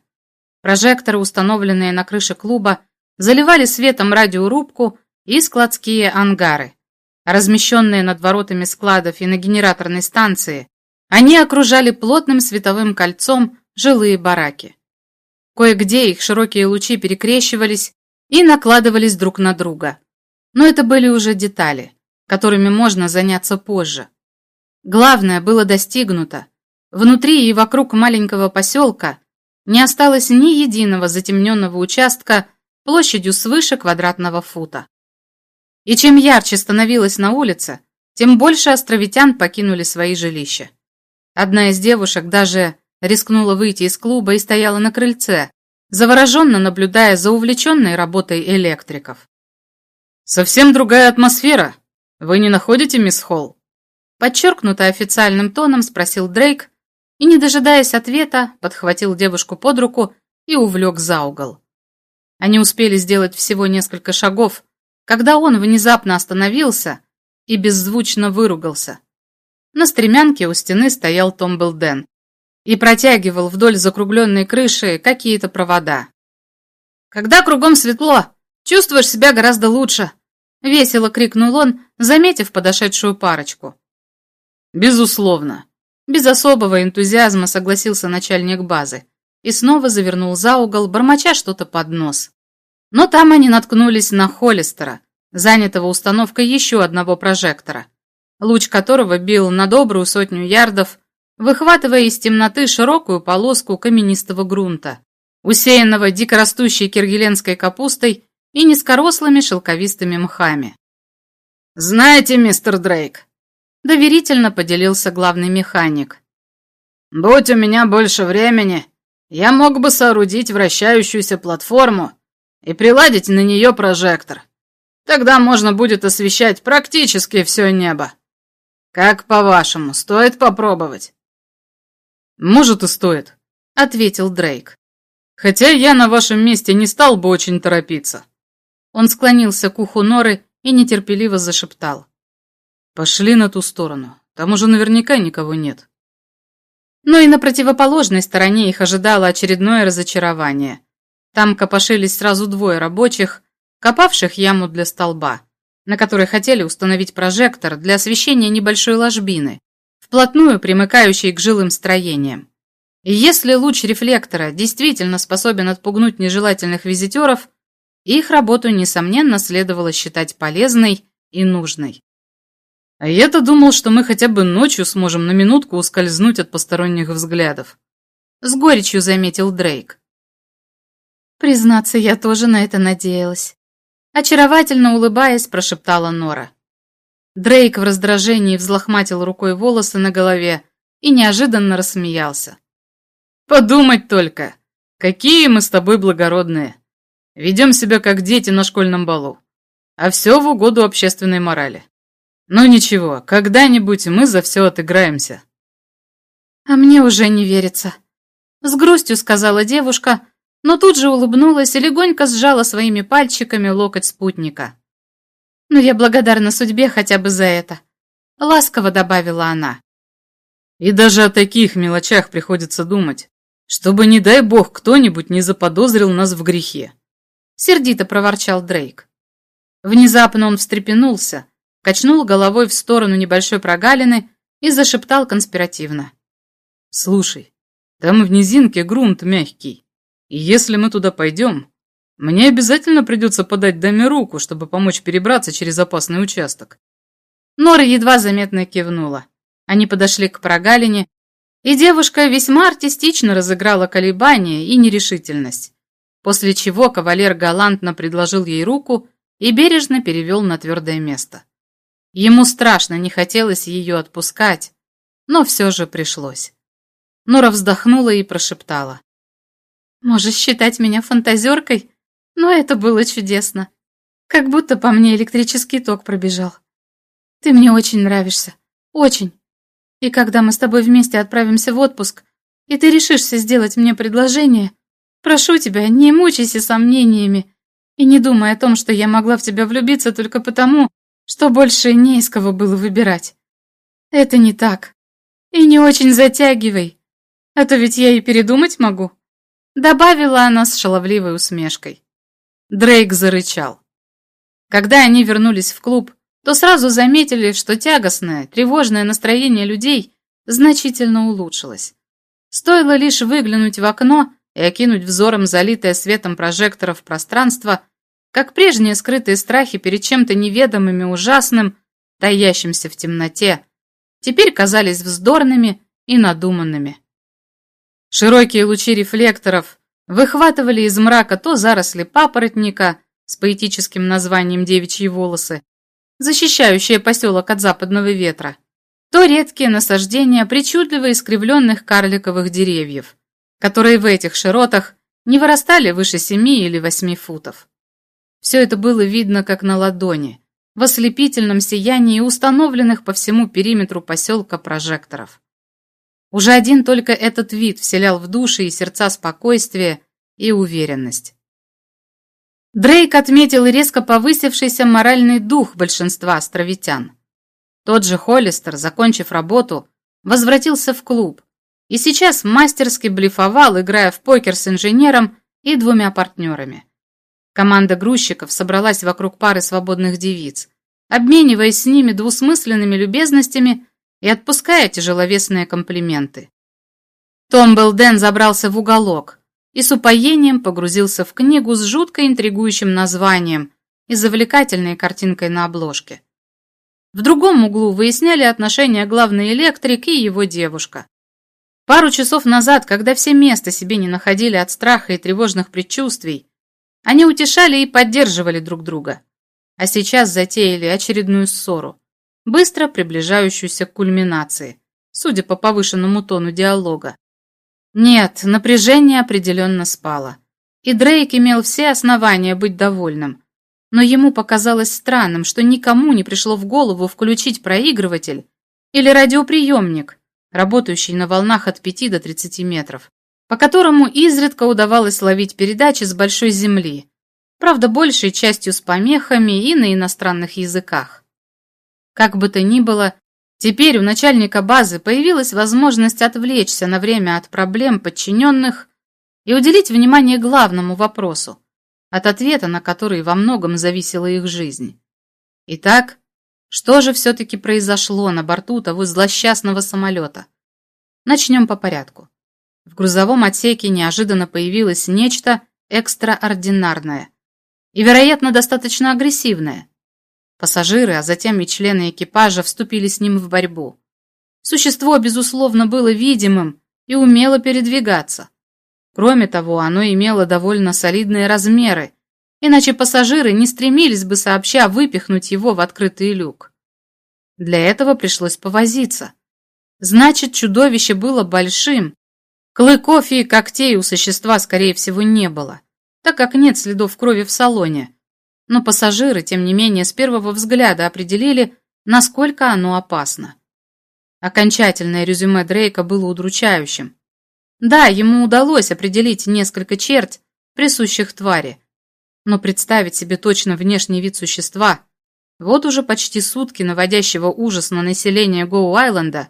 Прожекторы, установленные на крыше клуба, заливали светом радиорубку и складские ангары. Размещенные над воротами складов и на генераторной станции, они окружали плотным световым кольцом жилые бараки. Кое-где их широкие лучи перекрещивались и накладывались друг на друга. Но это были уже детали, которыми можно заняться позже. Главное было достигнуто. Внутри и вокруг маленького поселка не осталось ни единого затемненного участка площадью свыше квадратного фута. И чем ярче становилась на улице, тем больше островитян покинули свои жилища. Одна из девушек даже рискнула выйти из клуба и стояла на крыльце, завороженно наблюдая за увлеченной работой электриков. «Совсем другая атмосфера. Вы не находите, мисс Холл?» Подчеркнуто официальным тоном спросил Дрейк и, не дожидаясь ответа, подхватил девушку под руку и увлек за угол. Они успели сделать всего несколько шагов, когда он внезапно остановился и беззвучно выругался. На стремянке у стены стоял Том Белден и протягивал вдоль закругленной крыши какие-то провода. «Когда кругом светло, чувствуешь себя гораздо лучше!» — весело крикнул он, заметив подошедшую парочку. «Безусловно!» — без особого энтузиазма согласился начальник базы и снова завернул за угол, бормоча что-то под нос. Но там они наткнулись на Холлистера, занятого установкой еще одного прожектора, луч которого бил на добрую сотню ярдов, выхватывая из темноты широкую полоску каменистого грунта, усеянного дикорастущей киргеленской капустой и низкорослыми шелковистыми мхами. «Знаете, мистер Дрейк», — доверительно поделился главный механик, «будь у меня больше времени, я мог бы соорудить вращающуюся платформу и приладить на нее прожектор. Тогда можно будет освещать практически все небо. Как по-вашему, стоит попробовать?» «Может и стоит», — ответил Дрейк. «Хотя я на вашем месте не стал бы очень торопиться». Он склонился к уху Норы и нетерпеливо зашептал. «Пошли на ту сторону, там уже наверняка никого нет». Но и на противоположной стороне их ожидало очередное разочарование. Там копошились сразу двое рабочих, копавших яму для столба, на которой хотели установить прожектор для освещения небольшой ложбины, вплотную примыкающей к жилым строениям. И если луч рефлектора действительно способен отпугнуть нежелательных визитеров, их работу, несомненно, следовало считать полезной и нужной. А я-то думал, что мы хотя бы ночью сможем на минутку ускользнуть от посторонних взглядов. С горечью заметил Дрейк. Признаться, я тоже на это надеялась. Очаровательно улыбаясь, прошептала Нора. Дрейк в раздражении взлохматил рукой волосы на голове и неожиданно рассмеялся. «Подумать только! Какие мы с тобой благородные! Ведем себя как дети на школьном балу, а все в угоду общественной морали. Ну ничего, когда-нибудь мы за все отыграемся. А мне уже не верится. С грустью сказала девушка, но тут же улыбнулась и легонько сжала своими пальчиками локоть спутника. Но я благодарна судьбе хотя бы за это. Ласково добавила она. И даже о таких мелочах приходится думать, чтобы, не дай бог, кто-нибудь не заподозрил нас в грехе. Сердито проворчал Дрейк. Внезапно он встрепенулся, качнул головой в сторону небольшой прогалины и зашептал конспиративно. «Слушай, там в низинке грунт мягкий, и если мы туда пойдем, мне обязательно придется подать даме руку, чтобы помочь перебраться через опасный участок. Нора едва заметно кивнула. Они подошли к прогалине, и девушка весьма артистично разыграла колебания и нерешительность, после чего кавалер галантно предложил ей руку и бережно перевел на твердое место. Ему страшно не хотелось ее отпускать, но все же пришлось. Нора вздохнула и прошептала. «Можешь считать меня фантазеркой, но это было чудесно. Как будто по мне электрический ток пробежал. Ты мне очень нравишься. Очень. И когда мы с тобой вместе отправимся в отпуск, и ты решишься сделать мне предложение, прошу тебя, не мучайся сомнениями и не думай о том, что я могла в тебя влюбиться только потому, что больше не из кого было выбирать. Это не так. И не очень затягивай, а то ведь я и передумать могу. Добавила она с шаловливой усмешкой. Дрейк зарычал. Когда они вернулись в клуб, то сразу заметили, что тягостное, тревожное настроение людей значительно улучшилось. Стоило лишь выглянуть в окно и окинуть взором залитое светом прожекторов пространство, как прежние скрытые страхи перед чем-то неведомым и ужасным, таящимся в темноте, теперь казались вздорными и надуманными. Широкие лучи рефлекторов выхватывали из мрака то заросли папоротника с поэтическим названием «Девичьи волосы», защищающие поселок от западного ветра, то редкие насаждения причудливо искривленных карликовых деревьев, которые в этих широтах не вырастали выше семи или восьми футов. Все это было видно как на ладони, в ослепительном сиянии установленных по всему периметру поселка прожекторов. Уже один только этот вид вселял в души и сердца спокойствие и уверенность. Дрейк отметил резко повысившийся моральный дух большинства островитян. Тот же Холлистер, закончив работу, возвратился в клуб и сейчас мастерски блефовал, играя в покер с инженером и двумя партнерами. Команда грузчиков собралась вокруг пары свободных девиц, обмениваясь с ними двусмысленными любезностями и отпуская тяжеловесные комплименты. Том Белден забрался в уголок и с упоением погрузился в книгу с жутко интригующим названием и завлекательной картинкой на обложке. В другом углу выясняли отношения главный электрик и его девушка. Пару часов назад, когда все места себе не находили от страха и тревожных предчувствий, они утешали и поддерживали друг друга. А сейчас затеяли очередную ссору, быстро приближающуюся к кульминации, судя по повышенному тону диалога. Нет, напряжение определенно спало. И Дрейк имел все основания быть довольным. Но ему показалось странным, что никому не пришло в голову включить проигрыватель или радиоприемник, работающий на волнах от 5 до 30 метров по которому изредка удавалось ловить передачи с большой земли, правда, большей частью с помехами и на иностранных языках. Как бы то ни было, теперь у начальника базы появилась возможность отвлечься на время от проблем подчиненных и уделить внимание главному вопросу, от ответа на который во многом зависела их жизнь. Итак, что же все-таки произошло на борту того злосчастного самолета? Начнем по порядку. В грузовом отсеке неожиданно появилось нечто экстраординарное и, вероятно, достаточно агрессивное. Пассажиры, а затем и члены экипажа вступили с ним в борьбу. Существо, безусловно, было видимым и умело передвигаться. Кроме того, оно имело довольно солидные размеры, иначе пассажиры не стремились бы сообща выпихнуть его в открытый люк. Для этого пришлось повозиться. Значит, чудовище было большим Клыков и когтей у существа, скорее всего, не было, так как нет следов крови в салоне. Но пассажиры, тем не менее, с первого взгляда определили, насколько оно опасно. Окончательное резюме Дрейка было удручающим. Да, ему удалось определить несколько черт, присущих твари, но представить себе точно внешний вид существа, вот уже почти сутки наводящего ужас на население Гоу-Айленда,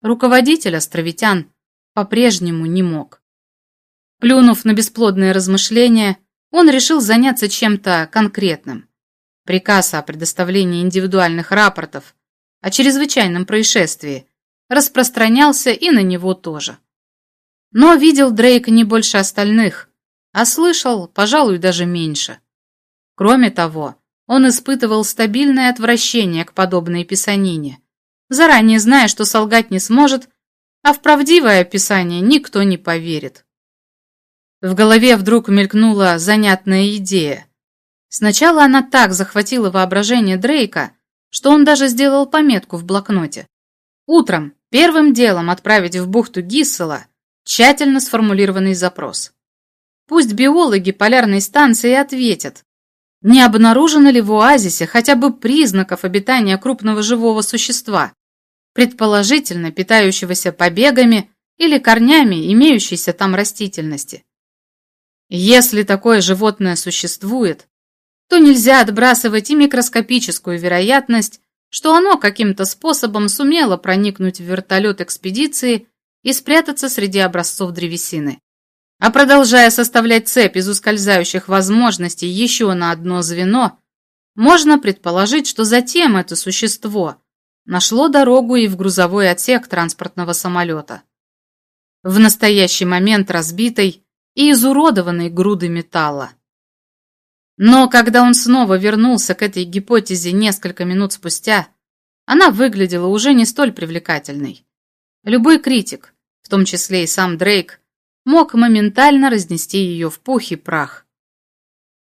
руководитель островитян по-прежнему не мог. Плюнув на бесплодные размышления, он решил заняться чем-то конкретным. Приказ о предоставлении индивидуальных рапортов о чрезвычайном происшествии распространялся и на него тоже. Но видел Дрейк не больше остальных, а слышал, пожалуй, даже меньше. Кроме того, Он испытывал стабильное отвращение к подобной писанине, заранее зная, что солгать не сможет, а в правдивое описание никто не поверит. В голове вдруг мелькнула занятная идея. Сначала она так захватила воображение Дрейка, что он даже сделал пометку в блокноте. Утром первым делом отправить в бухту Гиссела тщательно сформулированный запрос. Пусть биологи полярной станции ответят, не обнаружено ли в оазисе хотя бы признаков обитания крупного живого существа, предположительно питающегося побегами или корнями имеющейся там растительности. Если такое животное существует, то нельзя отбрасывать и микроскопическую вероятность, что оно каким-то способом сумело проникнуть в вертолет экспедиции и спрятаться среди образцов древесины. А продолжая составлять цепь из ускользающих возможностей еще на одно звено, можно предположить, что затем это существо нашло дорогу и в грузовой отсек транспортного самолета. В настоящий момент разбитой и изуродованной груды металла. Но когда он снова вернулся к этой гипотезе несколько минут спустя, она выглядела уже не столь привлекательной. Любой критик, в том числе и сам Дрейк, мог моментально разнести ее в пух и прах.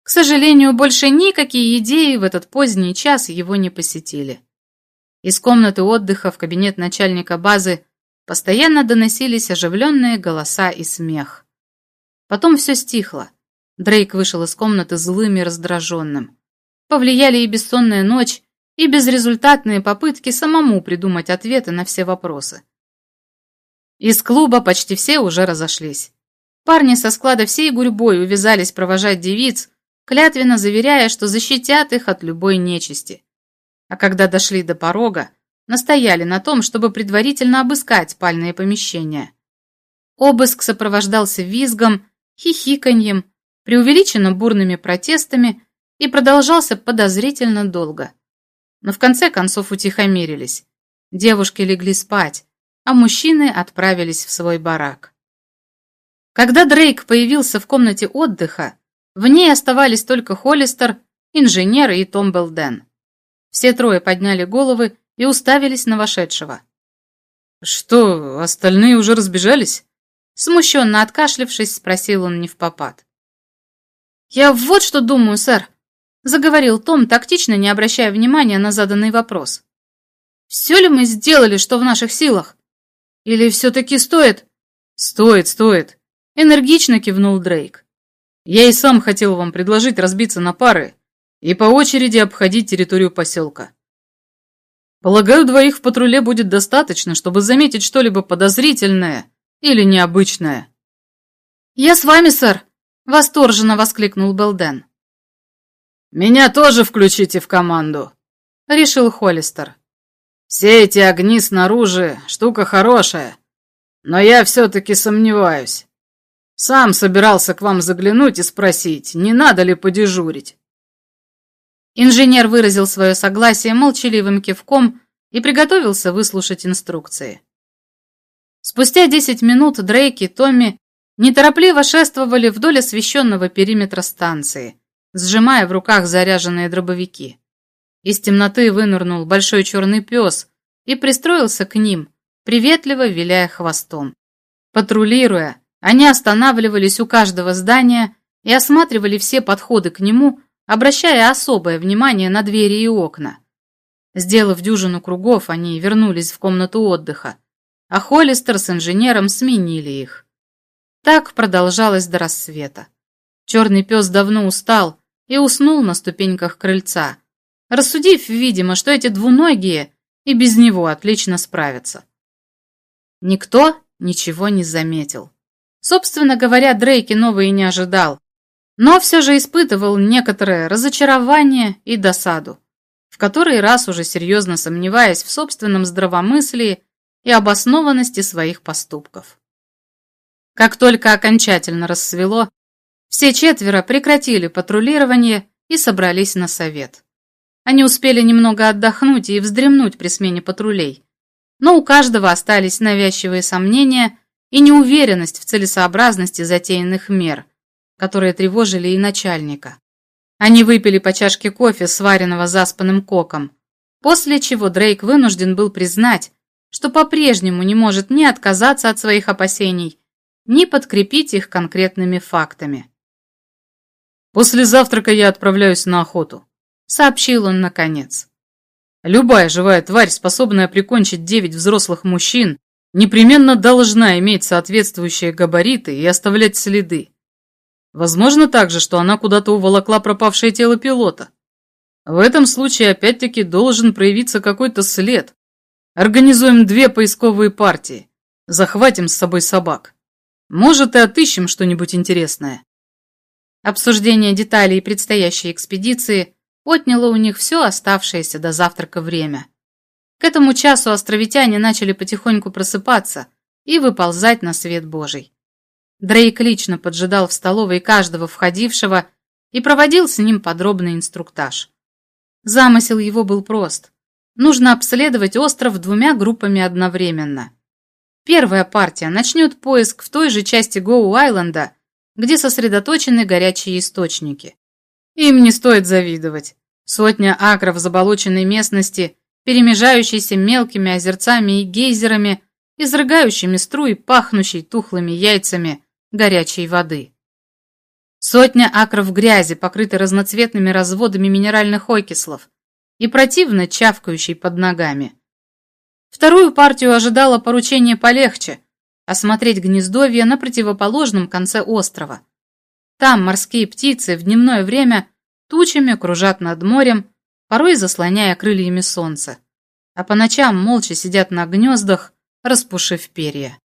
К сожалению, больше никакие идеи в этот поздний час его не посетили. Из комнаты отдыха в кабинет начальника базы постоянно доносились оживленные голоса и смех. Потом все стихло. Дрейк вышел из комнаты злым и раздраженным. Повлияли и бессонная ночь, и безрезультатные попытки самому придумать ответы на все вопросы. Из клуба почти все уже разошлись. Парни со склада всей гурьбой увязались провожать девиц, клятвенно заверяя, что защитят их от любой нечисти а когда дошли до порога, настояли на том, чтобы предварительно обыскать спальные помещения. Обыск сопровождался визгом, хихиканьем, преувеличенно бурными протестами и продолжался подозрительно долго. Но в конце концов утихомирились. Девушки легли спать, а мужчины отправились в свой барак. Когда Дрейк появился в комнате отдыха, в ней оставались только Холлистер, инженер и Том Белден. Все трое подняли головы и уставились на вошедшего. «Что, остальные уже разбежались?» Смущенно откашлившись, спросил он не в попад. «Я вот что думаю, сэр», — заговорил Том, тактично не обращая внимания на заданный вопрос. «Все ли мы сделали, что в наших силах? Или все-таки стоит?» «Стоит, стоит», — энергично кивнул Дрейк. «Я и сам хотел вам предложить разбиться на пары, и по очереди обходить территорию поселка. Полагаю, двоих в патруле будет достаточно, чтобы заметить что-либо подозрительное или необычное. «Я с вами, сэр!» — восторженно воскликнул Белден. «Меня тоже включите в команду», — решил Холлистер. «Все эти огни снаружи — штука хорошая, но я все-таки сомневаюсь. Сам собирался к вам заглянуть и спросить, не надо ли подежурить. Инженер выразил свое согласие молчаливым кивком и приготовился выслушать инструкции. Спустя десять минут Дрейк и Томми неторопливо шествовали вдоль освещенного периметра станции, сжимая в руках заряженные дробовики. Из темноты вынырнул большой черный пес и пристроился к ним, приветливо виляя хвостом. Патрулируя, они останавливались у каждого здания и осматривали все подходы к нему, обращая особое внимание на двери и окна. Сделав дюжину кругов, они вернулись в комнату отдыха, а Холлистер с инженером сменили их. Так продолжалось до рассвета. Черный пес давно устал и уснул на ступеньках крыльца, рассудив, видимо, что эти двуногие и без него отлично справятся. Никто ничего не заметил. Собственно говоря, Дрейки новый и не ожидал, но все же испытывал некоторое разочарование и досаду, в который раз уже серьезно сомневаясь в собственном здравомыслии и обоснованности своих поступков. Как только окончательно рассвело, все четверо прекратили патрулирование и собрались на совет. Они успели немного отдохнуть и вздремнуть при смене патрулей, но у каждого остались навязчивые сомнения и неуверенность в целесообразности затеянных мер – которые тревожили и начальника. Они выпили по чашке кофе, сваренного заспанным коком, после чего Дрейк вынужден был признать, что по-прежнему не может ни отказаться от своих опасений, ни подкрепить их конкретными фактами. «После завтрака я отправляюсь на охоту», — сообщил он наконец. «Любая живая тварь, способная прикончить девять взрослых мужчин, непременно должна иметь соответствующие габариты и оставлять следы. Возможно также, что она куда-то уволокла пропавшее тело пилота. В этом случае опять-таки должен проявиться какой-то след. Организуем две поисковые партии. Захватим с собой собак. Может, и отыщем что-нибудь интересное. Обсуждение деталей предстоящей экспедиции отняло у них все оставшееся до завтрака время. К этому часу островитяне начали потихоньку просыпаться и выползать на свет Божий. Дрейк лично поджидал в столовой каждого входившего и проводил с ним подробный инструктаж. Замысел его был прост. Нужно обследовать остров двумя группами одновременно. Первая партия начнет поиск в той же части Гоу-Айленда, где сосредоточены горячие источники. Им не стоит завидовать. Сотня акров заболоченной местности, перемежающейся мелкими озерцами и гейзерами, изрыгающими струи, пахнущей тухлыми яйцами горячей воды. Сотня акров грязи, покрытой разноцветными разводами минеральных окислов и противно чавкающей под ногами. Вторую партию ожидало поручение полегче – осмотреть гнездовье на противоположном конце острова. Там морские птицы в дневное время тучами кружат над морем, порой заслоняя крыльями солнце, а по ночам молча сидят на гнездах, распушив перья.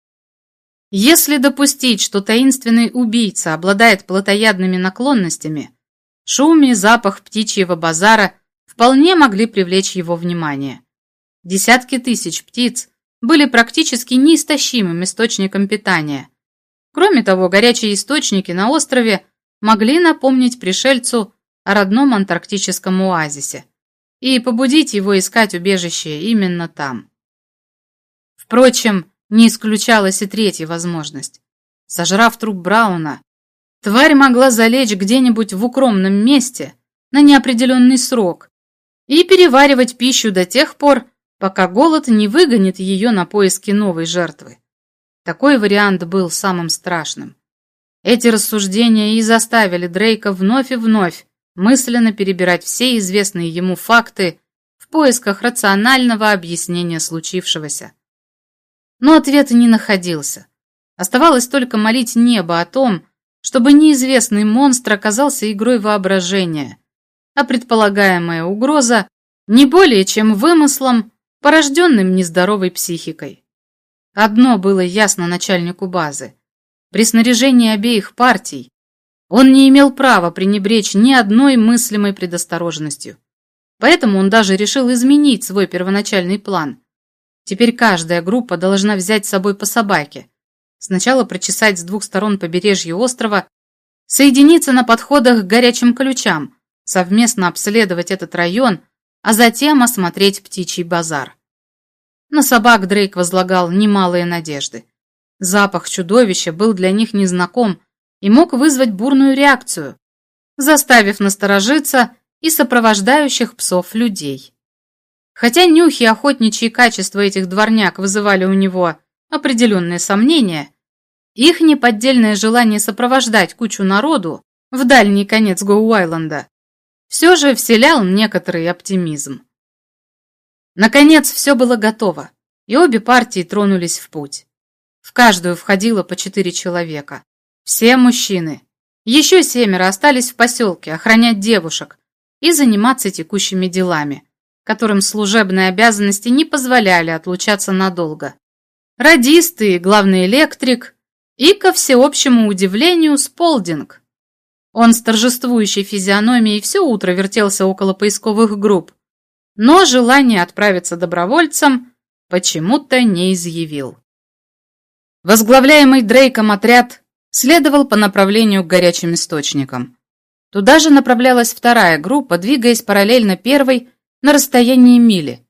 Если допустить, что таинственный убийца обладает плотоядными наклонностями, шум и запах птичьего базара вполне могли привлечь его внимание. Десятки тысяч птиц были практически неистощимым источником питания. Кроме того, горячие источники на острове могли напомнить пришельцу о родном антарктическом оазисе и побудить его искать убежище именно там. Впрочем, не исключалась и третья возможность. Сожрав труп Брауна, тварь могла залечь где-нибудь в укромном месте на неопределенный срок и переваривать пищу до тех пор, пока голод не выгонит ее на поиски новой жертвы. Такой вариант был самым страшным. Эти рассуждения и заставили Дрейка вновь и вновь мысленно перебирать все известные ему факты в поисках рационального объяснения случившегося но ответа не находился. Оставалось только молить небо о том, чтобы неизвестный монстр оказался игрой воображения, а предполагаемая угроза не более чем вымыслом, порожденным нездоровой психикой. Одно было ясно начальнику базы. При снаряжении обеих партий он не имел права пренебречь ни одной мыслимой предосторожностью. Поэтому он даже решил изменить свой первоначальный план Теперь каждая группа должна взять с собой по собаке. Сначала прочесать с двух сторон побережье острова, соединиться на подходах к горячим ключам, совместно обследовать этот район, а затем осмотреть птичий базар. На собак Дрейк возлагал немалые надежды. Запах чудовища был для них незнаком и мог вызвать бурную реакцию, заставив насторожиться и сопровождающих псов людей. Хотя нюхи и охотничьи качества этих дворняк вызывали у него определенные сомнения, их неподдельное желание сопровождать кучу народу в дальний конец Гоуайленда все же вселял некоторый оптимизм. Наконец все было готово, и обе партии тронулись в путь. В каждую входило по четыре человека. Все мужчины. Еще семеро остались в поселке охранять девушек и заниматься текущими делами, которым служебные обязанности не позволяли отлучаться надолго. Радисты, главный электрик и, ко всеобщему удивлению, Сполдинг. Он с торжествующей физиономией все утро вертелся около поисковых групп, но желание отправиться добровольцем почему-то не изъявил. Возглавляемый Дрейком отряд следовал по направлению к горячим источникам. Туда же направлялась вторая группа, двигаясь параллельно первой на расстоянии мили.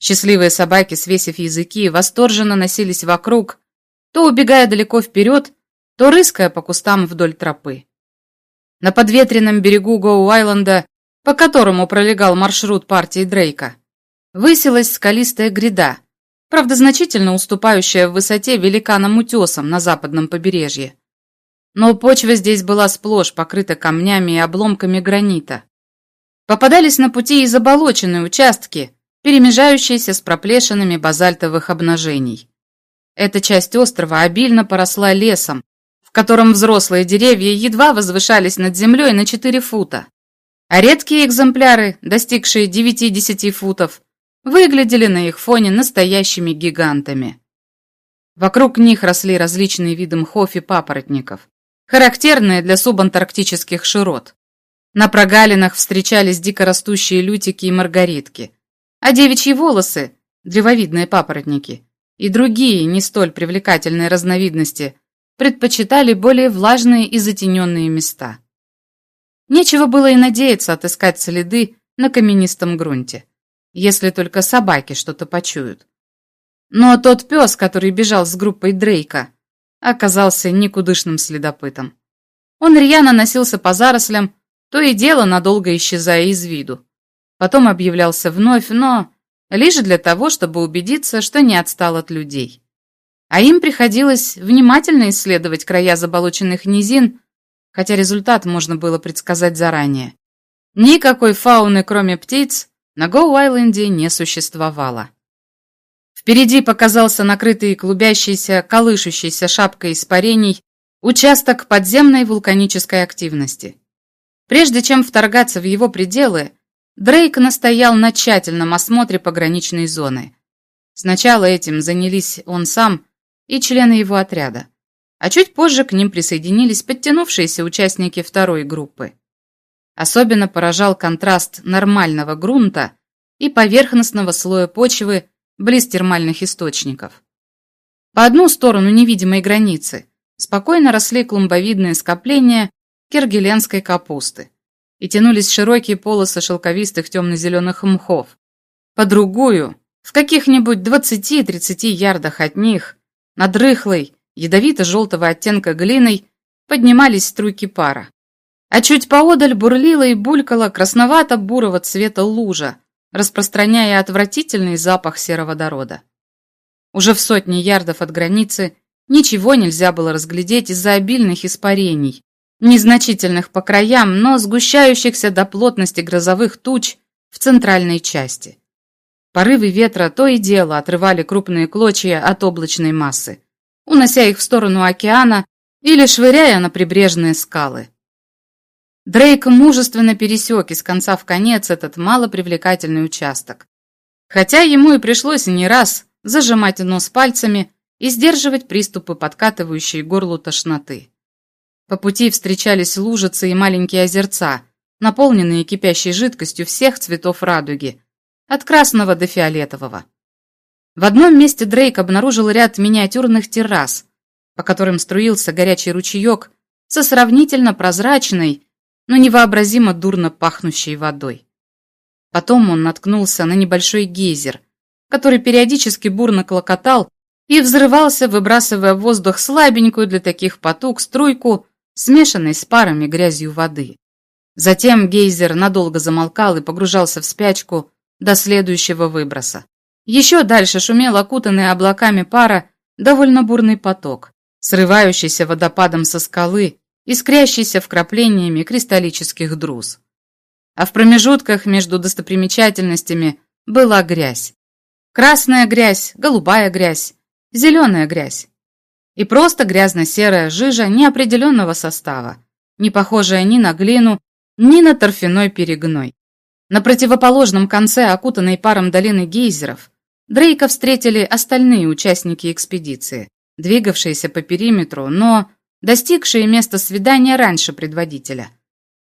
Счастливые собаки, свесив языки, восторженно носились вокруг, то убегая далеко вперед, то рыская по кустам вдоль тропы. На подветренном берегу Гоу-Айленда, по которому пролегал маршрут партии Дрейка, высилась скалистая гряда, правда значительно уступающая в высоте великанам-утесам на западном побережье. Но почва здесь была сплошь покрыта камнями и обломками гранита. Попадались на пути и заболоченные участки, перемежающиеся с проплешинами базальтовых обнажений. Эта часть острова обильно поросла лесом, котором взрослые деревья едва возвышались над землей на 4 фута, а редкие экземпляры, достигшие 9-10 футов, выглядели на их фоне настоящими гигантами. Вокруг них росли различные виды мхов и папоротников, характерные для субантарктических широт. На прогалинах встречались дикорастущие лютики и маргаритки, а девичьи волосы, древовидные папоротники, и другие не столь привлекательные разновидности предпочитали более влажные и затененные места. Нечего было и надеяться отыскать следы на каменистом грунте, если только собаки что-то почуют. Но тот пес, который бежал с группой Дрейка, оказался никудышным следопытом. Он рьяно носился по зарослям, то и дело надолго исчезая из виду. Потом объявлялся вновь, но лишь для того, чтобы убедиться, что не отстал от людей. А им приходилось внимательно исследовать края заболоченных низин, хотя результат можно было предсказать заранее. Никакой фауны, кроме птиц, на Гоу-Айленде не существовало. Впереди показался накрытый клубящийся, колышущийся шапкой испарений участок подземной вулканической активности. Прежде чем вторгаться в его пределы, Дрейк настоял на тщательном осмотре пограничной зоны. Сначала этим занялись он сам и члены его отряда, а чуть позже к ним присоединились подтянувшиеся участники второй группы. Особенно поражал контраст нормального грунта и поверхностного слоя почвы близ термальных источников. По одну сторону невидимой границы спокойно росли клумбовидные скопления киргеленской капусты и тянулись широкие полосы шелковистых темно-зеленых мхов. По другую, в каких-нибудь 20-30 ярдах от них, над рыхлой, ядовито-желтого оттенка глиной, поднимались струйки пара. А чуть поодаль бурлила и булькала красновато-бурого цвета лужа, распространяя отвратительный запах сероводорода. Уже в сотни ярдов от границы ничего нельзя было разглядеть из-за обильных испарений, незначительных по краям, но сгущающихся до плотности грозовых туч в центральной части. Порывы ветра то и дело отрывали крупные клочья от облачной массы, унося их в сторону океана или швыряя на прибрежные скалы. Дрейк мужественно пересек из конца в конец этот малопривлекательный участок. Хотя ему и пришлось не раз зажимать нос пальцами и сдерживать приступы подкатывающей горлу тошноты. По пути встречались лужицы и маленькие озерца, наполненные кипящей жидкостью всех цветов радуги, от красного до фиолетового. В одном месте Дрейк обнаружил ряд миниатюрных террас, по которым струился горячий ручеек со сравнительно прозрачной, но невообразимо дурно пахнущей водой. Потом он наткнулся на небольшой гейзер, который периодически бурно клокотал и взрывался, выбрасывая в воздух слабенькую для таких потуг струйку смешанной с парами грязью воды. Затем гейзер надолго замолкал и погружался в спячку до следующего выброса. Еще дальше шумел окутанный облаками пара довольно бурный поток, срывающийся водопадом со скалы, искрящийся вкраплениями кристаллических друз. А в промежутках между достопримечательностями была грязь. Красная грязь, голубая грязь, зеленая грязь и просто грязно-серая жижа неопределенного состава, не похожая ни на глину, ни на торфяной перегной. На противоположном конце окутанной паром долины гейзеров Дрейка встретили остальные участники экспедиции, двигавшиеся по периметру, но достигшие места свидания раньше предводителя,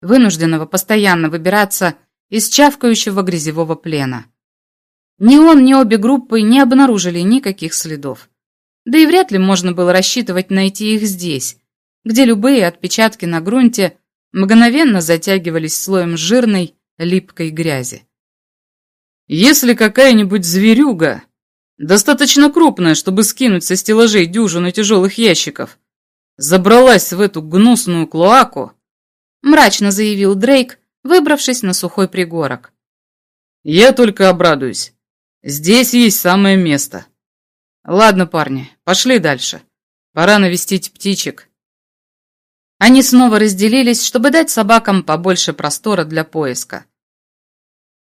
вынужденного постоянно выбираться из чавкающего грязевого плена. Ни он, ни обе группы не обнаружили никаких следов. Да и вряд ли можно было рассчитывать найти их здесь, где любые отпечатки на грунте мгновенно затягивались слоем жирной, липкой грязи. Если какая-нибудь зверюга, достаточно крупная, чтобы скинуть со стеллажей дюжину тяжелых ящиков, забралась в эту гнусную клоаку, мрачно заявил Дрейк, выбравшись на сухой пригорок. Я только обрадуюсь. Здесь есть самое место. Ладно, парни, пошли дальше. Пора навестить птичек. Они снова разделились, чтобы дать собакам побольше простора для поиска.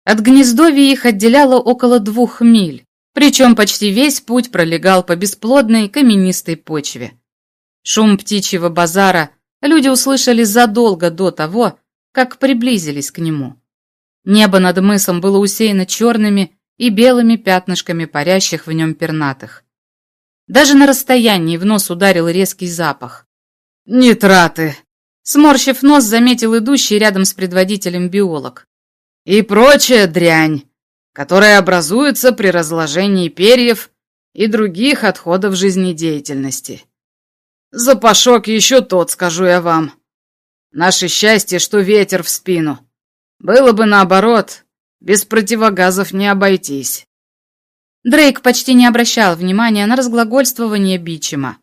От гнездовья их отделяло около двух миль, причем почти весь путь пролегал по бесплодной каменистой почве. Шум птичьего базара люди услышали задолго до того, как приблизились к нему. Небо над мысом было усеяно черными и белыми пятнышками парящих в нем пернатых. Даже на расстоянии в нос ударил резкий запах. «Нитраты!» Сморщив нос, заметил идущий рядом с предводителем биолог. «И прочая дрянь, которая образуется при разложении перьев и других отходов жизнедеятельности. Запашок еще тот, скажу я вам. Наше счастье, что ветер в спину. Было бы наоборот, без противогазов не обойтись. Дрейк почти не обращал внимания на разглагольствование Бичема.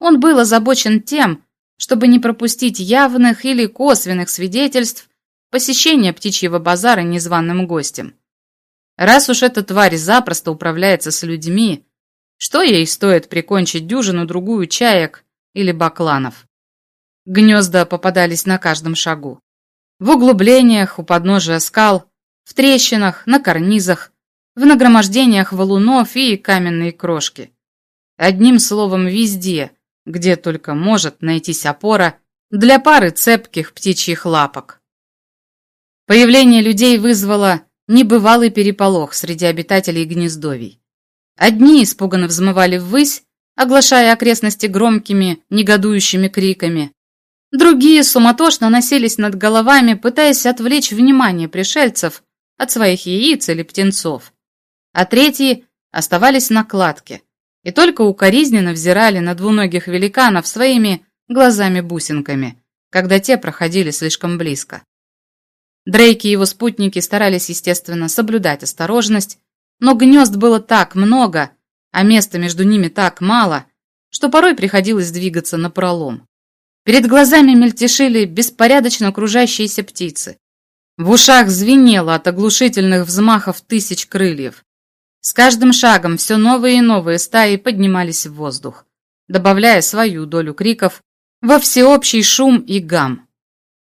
Он был озабочен тем, чтобы не пропустить явных или косвенных свидетельств посещения птичьего базара незваным гостем. Раз уж эта тварь запросто управляется с людьми, что ей стоит прикончить дюжину-другую чаек или бакланов? Гнезда попадались на каждом шагу. В углублениях, у подножия скал, в трещинах, на карнизах, в нагромождениях валунов и каменной крошки. Одним словом, везде, где только может найтись опора для пары цепких птичьих лапок. Появление людей вызвало небывалый переполох среди обитателей гнездовий. Одни испуганно взмывали ввысь, оглашая окрестности громкими, негодующими криками, Другие суматошно носились над головами, пытаясь отвлечь внимание пришельцев от своих яиц или птенцов. А третьи оставались на кладке и только укоризненно взирали на двуногих великанов своими глазами-бусинками, когда те проходили слишком близко. Дрейки и его спутники старались, естественно, соблюдать осторожность, но гнезд было так много, а места между ними так мало, что порой приходилось двигаться напролом. Перед глазами мельтешили беспорядочно окружающиеся птицы. В ушах звенело от оглушительных взмахов тысяч крыльев. С каждым шагом все новые и новые стаи поднимались в воздух, добавляя свою долю криков во всеобщий шум и гам.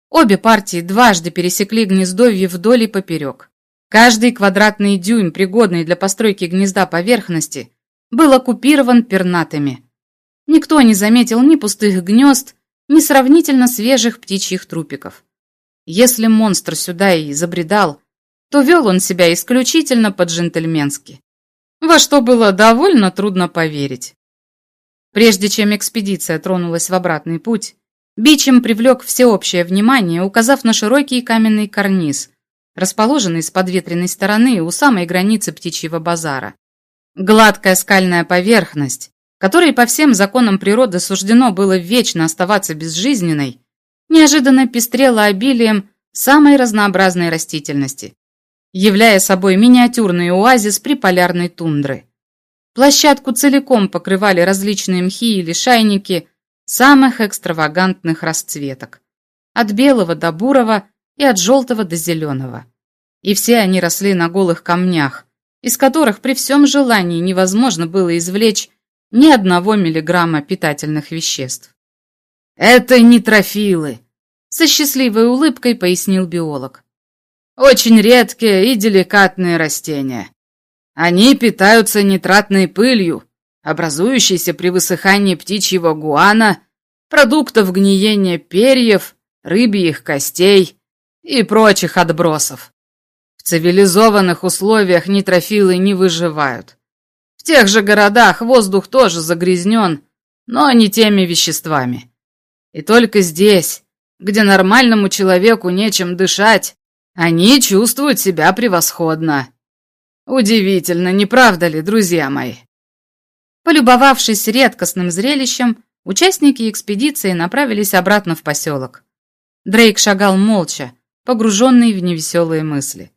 Обе партии дважды пересекли гнездовье вдоль и поперек. Каждый квадратный дюйм, пригодный для постройки гнезда поверхности, был оккупирован пернатыми. Никто не заметил ни пустых гнезд, несравнительно свежих птичьих трупиков. Если монстр сюда и забредал, то вел он себя исключительно по-джентльменски, во что было довольно трудно поверить. Прежде чем экспедиция тронулась в обратный путь, Бичем привлек всеобщее внимание, указав на широкий каменный карниз, расположенный с подветренной стороны у самой границы птичьего базара. Гладкая скальная поверхность, которой по всем законам природы суждено было вечно оставаться безжизненной, неожиданно пестрела обилием самой разнообразной растительности, являя собой миниатюрный оазис приполярной тундры. Площадку целиком покрывали различные мхи или шайники самых экстравагантных расцветок, от белого до бурого и от желтого до зеленого. И все они росли на голых камнях, из которых при всем желании невозможно было извлечь ни одного миллиграмма питательных веществ. «Это нитрофилы», — со счастливой улыбкой пояснил биолог. «Очень редкие и деликатные растения. Они питаются нитратной пылью, образующейся при высыхании птичьего гуана, продуктов гниения перьев, рыбьих костей и прочих отбросов. В цивилизованных условиях нитрофилы не выживают тех же городах воздух тоже загрязнен, но не теми веществами. И только здесь, где нормальному человеку нечем дышать, они чувствуют себя превосходно. Удивительно, не правда ли, друзья мои? Полюбовавшись редкостным зрелищем, участники экспедиции направились обратно в поселок. Дрейк шагал молча, погруженный в невеселые мысли.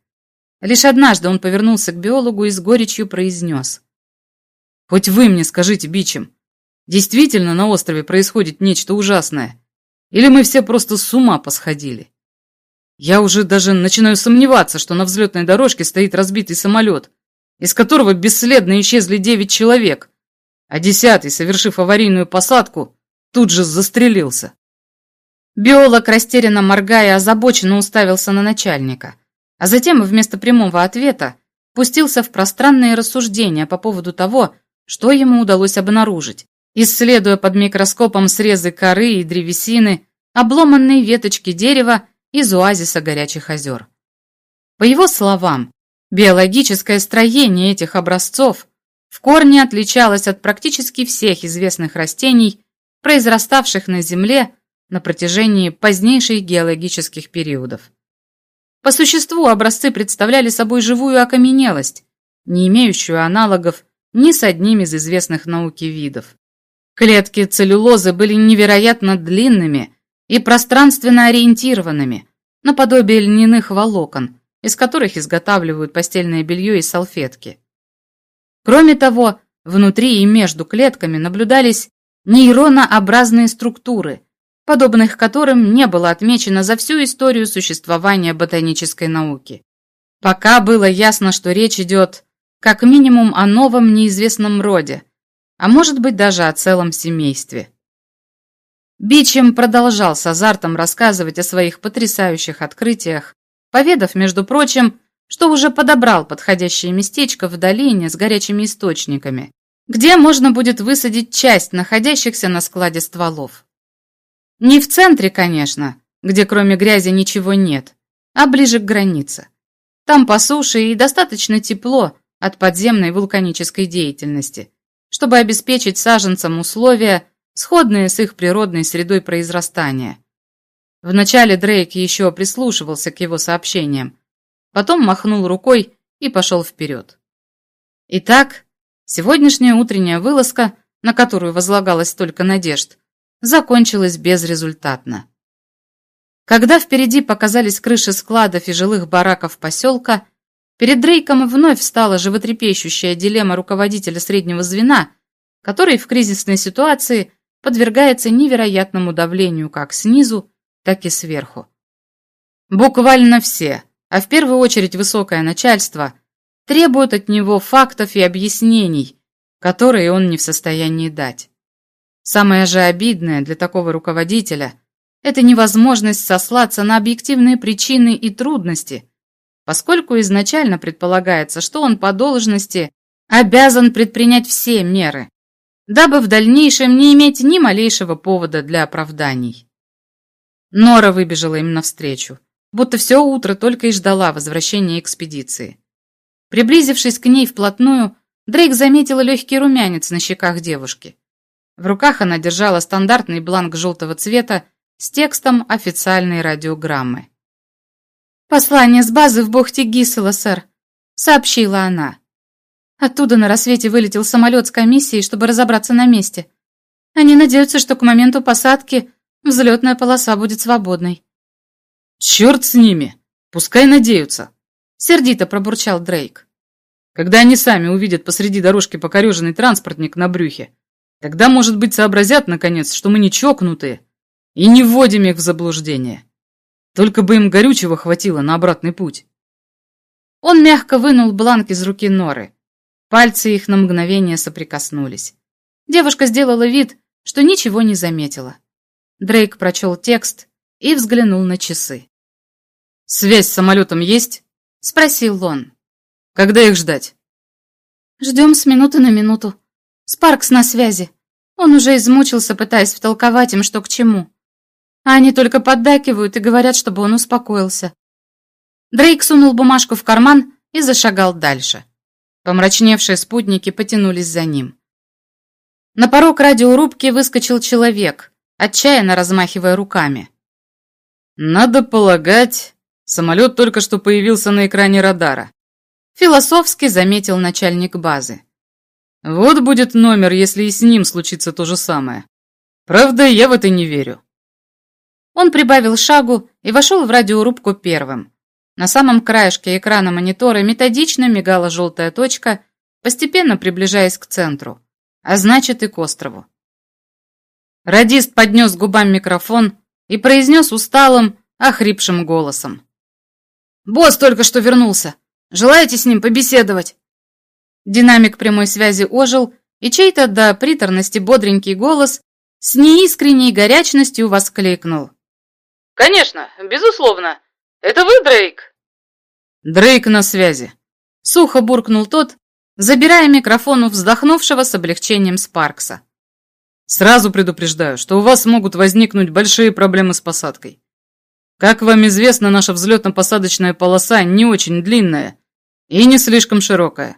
Лишь однажды он повернулся к биологу и с горечью произнес. Хоть вы мне скажите, Бичем, действительно на острове происходит нечто ужасное? Или мы все просто с ума посходили? Я уже даже начинаю сомневаться, что на взлетной дорожке стоит разбитый самолет, из которого бесследно исчезли девять человек, а десятый, совершив аварийную посадку, тут же застрелился. Биолог, растерянно моргая, озабоченно уставился на начальника, а затем вместо прямого ответа пустился в пространные рассуждения по поводу того, что ему удалось обнаружить, исследуя под микроскопом срезы коры и древесины, обломанные веточки дерева из оазиса горячих озер. По его словам, биологическое строение этих образцов в корне отличалось от практически всех известных растений, произраставших на Земле на протяжении позднейших геологических периодов. По существу образцы представляли собой живую окаменелость, не имеющую аналогов ни с одним из известных науки видов. Клетки целлюлозы были невероятно длинными и пространственно ориентированными, наподобие льняных волокон, из которых изготавливают постельное белье и салфетки. Кроме того, внутри и между клетками наблюдались нейронообразные структуры, подобных которым не было отмечено за всю историю существования ботанической науки. Пока было ясно, что речь идет как минимум о новом неизвестном роде, а может быть даже о целом семействе. Бичем продолжал с азартом рассказывать о своих потрясающих открытиях, поведав, между прочим, что уже подобрал подходящее местечко в долине с горячими источниками, где можно будет высадить часть находящихся на складе стволов. Не в центре, конечно, где кроме грязи ничего нет, а ближе к границе. Там по суше и достаточно тепло от подземной вулканической деятельности, чтобы обеспечить саженцам условия, сходные с их природной средой произрастания. Вначале Дрейк еще прислушивался к его сообщениям, потом махнул рукой и пошел вперед. Итак, сегодняшняя утренняя вылазка, на которую возлагалось столько надежд, закончилась безрезультатно. Когда впереди показались крыши складов и жилых бараков поселка, перед Дрейком вновь встала животрепещущая дилемма руководителя среднего звена, который в кризисной ситуации подвергается невероятному давлению как снизу, так и сверху. Буквально все, а в первую очередь высокое начальство, требуют от него фактов и объяснений, которые он не в состоянии дать. Самое же обидное для такого руководителя – это невозможность сослаться на объективные причины и трудности, поскольку изначально предполагается, что он по должности обязан предпринять все меры, дабы в дальнейшем не иметь ни малейшего повода для оправданий. Нора выбежала им навстречу, будто все утро только и ждала возвращения экспедиции. Приблизившись к ней вплотную, Дрейк заметила легкий румянец на щеках девушки. В руках она держала стандартный бланк желтого цвета с текстом официальной радиограммы. «Послание с базы в бухте Гиссела, сэр», — сообщила она. Оттуда на рассвете вылетел самолет с комиссией, чтобы разобраться на месте. Они надеются, что к моменту посадки взлетная полоса будет свободной. «Черт с ними! Пускай надеются!» — сердито пробурчал Дрейк. «Когда они сами увидят посреди дорожки покореженный транспортник на брюхе, Тогда, может быть, сообразят, наконец, что мы не чокнутые и не вводим их в заблуждение. Только бы им горючего хватило на обратный путь. Он мягко вынул бланк из руки Норы. Пальцы их на мгновение соприкоснулись. Девушка сделала вид, что ничего не заметила. Дрейк прочел текст и взглянул на часы. «Связь с самолетом есть?» — спросил он. «Когда их ждать?» «Ждем с минуты на минуту», Спаркс на связи. Он уже измучился, пытаясь втолковать им, что к чему. А они только поддакивают и говорят, чтобы он успокоился. Дрейк сунул бумажку в карман и зашагал дальше. Помрачневшие спутники потянулись за ним. На порог радиорубки выскочил человек, отчаянно размахивая руками. «Надо полагать, самолет только что появился на экране радара», философски заметил начальник базы. Вот будет номер, если и с ним случится то же самое. Правда, я в это не верю. Он прибавил шагу и вошел в радиорубку первым. На самом краешке экрана монитора методично мигала желтая точка, постепенно приближаясь к центру, а значит и к острову. Радист поднес губам микрофон и произнес усталым, охрипшим голосом. «Босс только что вернулся. Желаете с ним побеседовать?» Динамик прямой связи ожил, и чей-то до приторности бодренький голос с неискренней горячностью воскликнул. «Конечно, безусловно. Это вы, Дрейк?» «Дрейк на связи», — сухо буркнул тот, забирая микрофон у вздохнувшего с облегчением Спаркса. «Сразу предупреждаю, что у вас могут возникнуть большие проблемы с посадкой. Как вам известно, наша взлетно-посадочная полоса не очень длинная и не слишком широкая.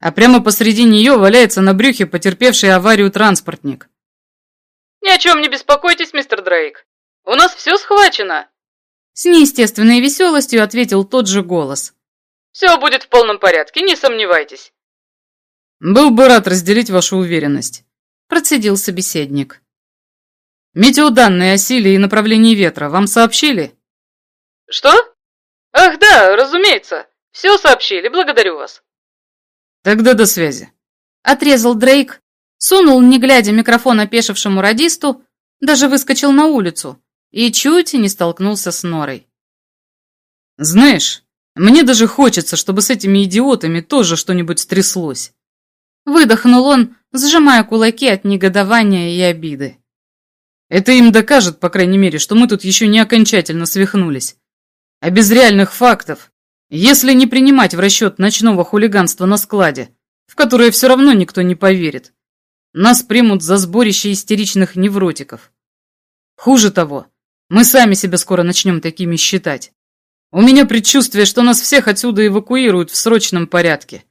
А прямо посреди нее валяется на брюхе потерпевший аварию транспортник. «Ни о чем не беспокойтесь, мистер Дрейк. У нас все схвачено!» С неестественной веселостью ответил тот же голос. «Все будет в полном порядке, не сомневайтесь». «Был бы рад разделить вашу уверенность», – процедил собеседник. Метеоданные о силе и направлении ветра вам сообщили? Что? Ах, да, разумеется. Все сообщили, благодарю вас. Тогда до связи. Отрезал Дрейк, сунул, не глядя микрофон опешившему радисту, даже выскочил на улицу и чуть не столкнулся с Норой. Знаешь, мне даже хочется, чтобы с этими идиотами тоже что-нибудь стряслось. Выдохнул он, сжимая кулаки от негодования и обиды. Это им докажет, по крайней мере, что мы тут еще не окончательно свихнулись. А без реальных фактов, если не принимать в расчет ночного хулиганства на складе, в которое все равно никто не поверит, нас примут за сборище истеричных невротиков. Хуже того, мы сами себя скоро начнем такими считать. У меня предчувствие, что нас всех отсюда эвакуируют в срочном порядке,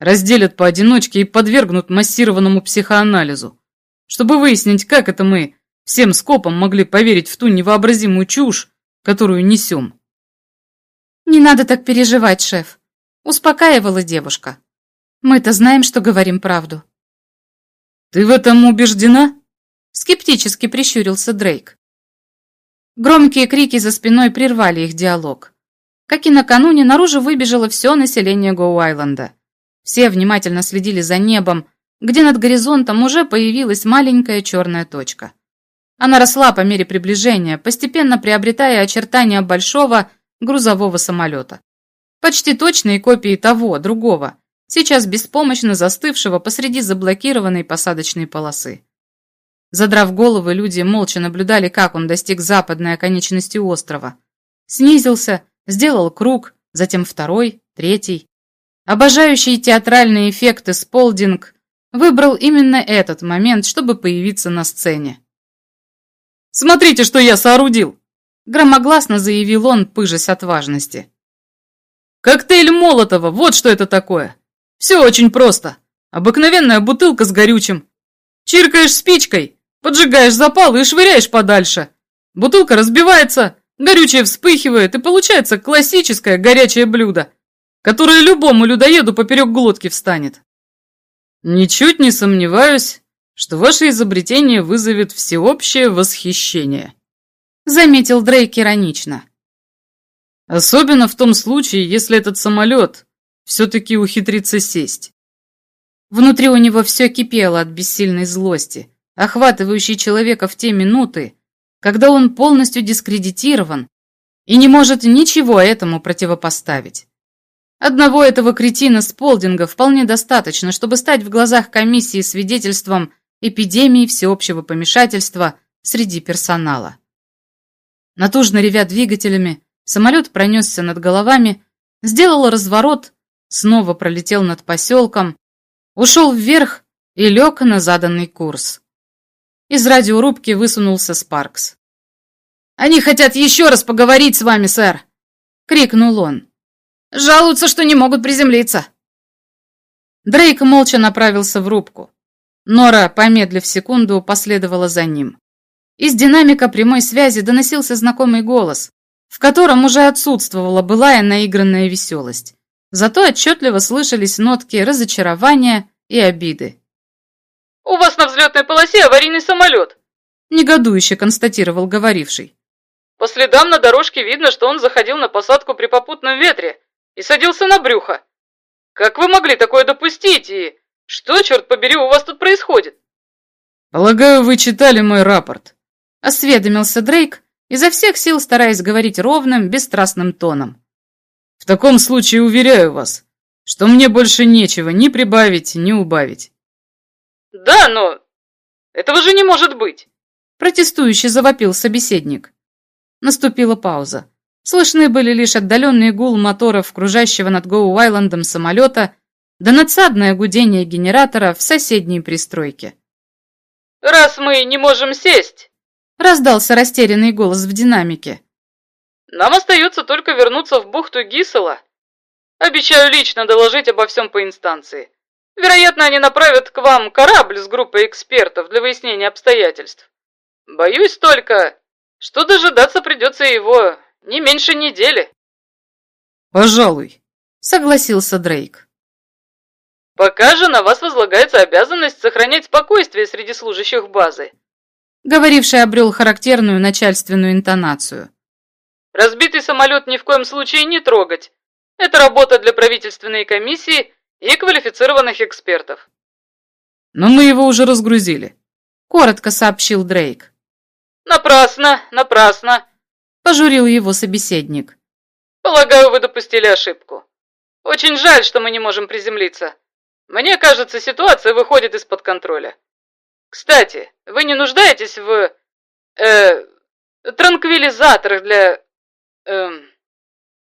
разделят поодиночке и подвергнут массированному психоанализу, чтобы выяснить, как это мы всем скопом могли поверить в ту невообразимую чушь, которую несем. «Не надо так переживать, шеф», — успокаивала девушка. «Мы-то знаем, что говорим правду». «Ты в этом убеждена?» — скептически прищурился Дрейк. Громкие крики за спиной прервали их диалог. Как и накануне, наружу выбежало все население Гоу-Айленда. Все внимательно следили за небом, где над горизонтом уже появилась маленькая черная точка. Она росла по мере приближения, постепенно приобретая очертания большого грузового самолета. Почти точные копии того, другого, сейчас беспомощно застывшего посреди заблокированной посадочной полосы. Задрав головы, люди молча наблюдали, как он достиг западной оконечности острова. Снизился, сделал круг, затем второй, третий. Обожающий театральные эффекты Сполдинг выбрал именно этот момент, чтобы появиться на сцене. Смотрите, что я соорудил!» Громогласно заявил он, пыжась от важности. «Коктейль Молотова, вот что это такое! Все очень просто. Обыкновенная бутылка с горючим. Чиркаешь спичкой, поджигаешь запал и швыряешь подальше. Бутылка разбивается, горючее вспыхивает, и получается классическое горячее блюдо, которое любому людоеду поперек глотки встанет. Ничуть не сомневаюсь, что ваше изобретение вызовет всеобщее восхищение», — заметил Дрейк иронично. «Особенно в том случае, если этот самолет все-таки ухитрится сесть». Внутри у него все кипело от бессильной злости, охватывающей человека в те минуты, когда он полностью дискредитирован и не может ничего этому противопоставить. Одного этого кретина Сполдинга вполне достаточно, чтобы стать в глазах комиссии свидетельством эпидемии всеобщего помешательства среди персонала. Натужно ревя двигателями, самолет пронесся над головами, сделал разворот, снова пролетел над поселком, ушел вверх и лег на заданный курс. Из радиорубки высунулся Спаркс. «Они хотят еще раз поговорить с вами, сэр!» — крикнул он. «Жалуются, что не могут приземлиться!» Дрейк молча направился в рубку. Нора, помедлив секунду, последовала за ним. Из динамика прямой связи доносился знакомый голос, в котором уже отсутствовала былая наигранная веселость. Зато отчетливо слышались нотки разочарования и обиды. «У вас на взлетной полосе аварийный самолет!» негодующе констатировал говоривший. «По следам на дорожке видно, что он заходил на посадку при попутном ветре и садился на брюхо. Как вы могли такое допустить и...» Что, черт побери, у вас тут происходит? Полагаю, вы читали мой рапорт. Осведомился Дрейк, изо всех сил стараясь говорить ровным, бесстрастным тоном. «В таком случае уверяю вас, что мне больше нечего ни прибавить, ни убавить». «Да, но этого же не может быть!» Протестующий завопил собеседник. Наступила пауза. Слышны были лишь отдаленный гул моторов кружащего над Гоу-Айландом самолета да надсадное гудение генератора в соседней пристройке. «Раз мы не можем сесть!» Раздался растерянный голос в динамике. «Нам остается только вернуться в бухту Гисела. Обещаю лично доложить обо всем по инстанции. Вероятно, они направят к вам корабль с группой экспертов для выяснения обстоятельств. Боюсь только, что дожидаться придется его не меньше недели». «Пожалуй», — согласился Дрейк. Пока же на вас возлагается обязанность сохранять спокойствие среди служащих базы. Говоривший обрел характерную начальственную интонацию. Разбитый самолет ни в коем случае не трогать. Это работа для правительственной комиссии и квалифицированных экспертов. Но мы его уже разгрузили. Коротко сообщил Дрейк. Напрасно, напрасно. Пожурил его собеседник. Полагаю, вы допустили ошибку. Очень жаль, что мы не можем приземлиться. Мне кажется, ситуация выходит из-под контроля. Кстати, вы не нуждаетесь в... э... транквилизаторах для... э...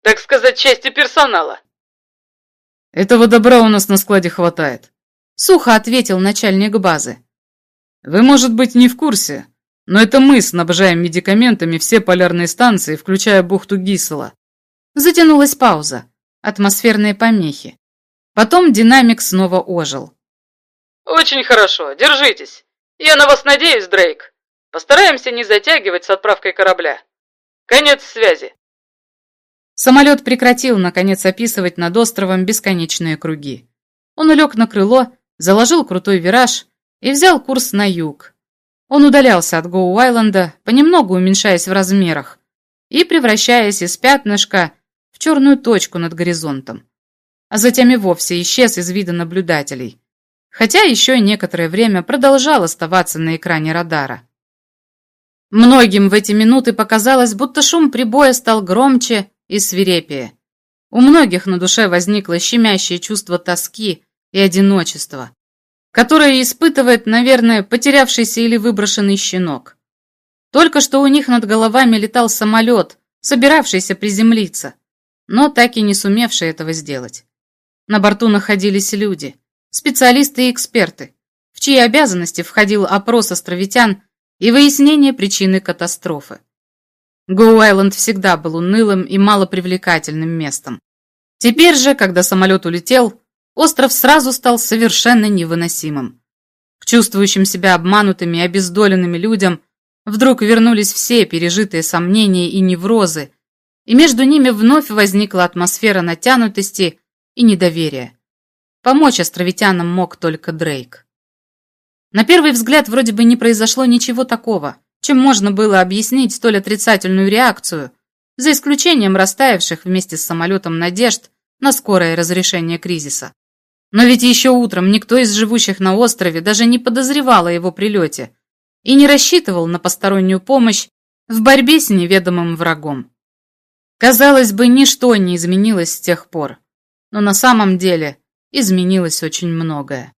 так сказать, части персонала? Этого добра у нас на складе хватает. Сухо ответил начальник базы. Вы, может быть, не в курсе, но это мы снабжаем медикаментами все полярные станции, включая бухту Гисела. Затянулась пауза. Атмосферные помехи. Потом динамик снова ожил. «Очень хорошо, держитесь. Я на вас надеюсь, Дрейк. Постараемся не затягивать с отправкой корабля. Конец связи». Самолет прекратил, наконец, описывать над островом бесконечные круги. Он улег на крыло, заложил крутой вираж и взял курс на юг. Он удалялся от Гоу-Айленда, понемногу уменьшаясь в размерах и превращаясь из пятнышка в черную точку над горизонтом а затем и вовсе исчез из вида наблюдателей, хотя еще некоторое время продолжал оставаться на экране радара. Многим в эти минуты показалось, будто шум прибоя стал громче и свирепее. У многих на душе возникло щемящее чувство тоски и одиночества, которое испытывает, наверное, потерявшийся или выброшенный щенок. Только что у них над головами летал самолет, собиравшийся приземлиться, но так и не сумевший этого сделать. На борту находились люди, специалисты и эксперты, в чьи обязанности входил опрос островитян и выяснение причины катастрофы. Гоу-Айленд всегда был унылым и малопривлекательным местом. Теперь же, когда самолет улетел, остров сразу стал совершенно невыносимым. К чувствующим себя обманутыми и обездоленными людям вдруг вернулись все пережитые сомнения и неврозы, и между ними вновь возникла атмосфера натянутости и недоверия. Помочь островитянам мог только Дрейк. На первый взгляд вроде бы не произошло ничего такого, чем можно было объяснить столь отрицательную реакцию, за исключением растаявших вместе с самолетом надежд на скорое разрешение кризиса. Но ведь еще утром никто из живущих на острове даже не подозревал о его прилете и не рассчитывал на постороннюю помощь в борьбе с неведомым врагом. Казалось бы, ничто не изменилось с тех пор но на самом деле изменилось очень многое.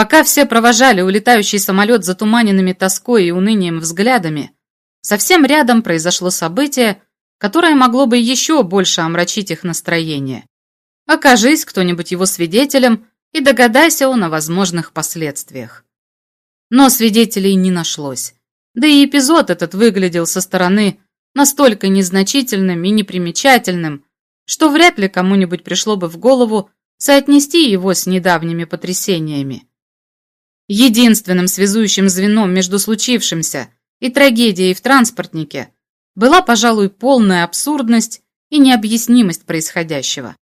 Пока все провожали улетающий самолет затуманенными тоской и унынием взглядами, совсем рядом произошло событие, которое могло бы еще больше омрачить их настроение. Окажись кто-нибудь его свидетелем и догадайся он о возможных последствиях. Но свидетелей не нашлось. Да и эпизод этот выглядел со стороны настолько незначительным и непримечательным, что вряд ли кому-нибудь пришло бы в голову соотнести его с недавними потрясениями. Единственным связующим звеном между случившимся и трагедией в транспортнике была, пожалуй, полная абсурдность и необъяснимость происходящего.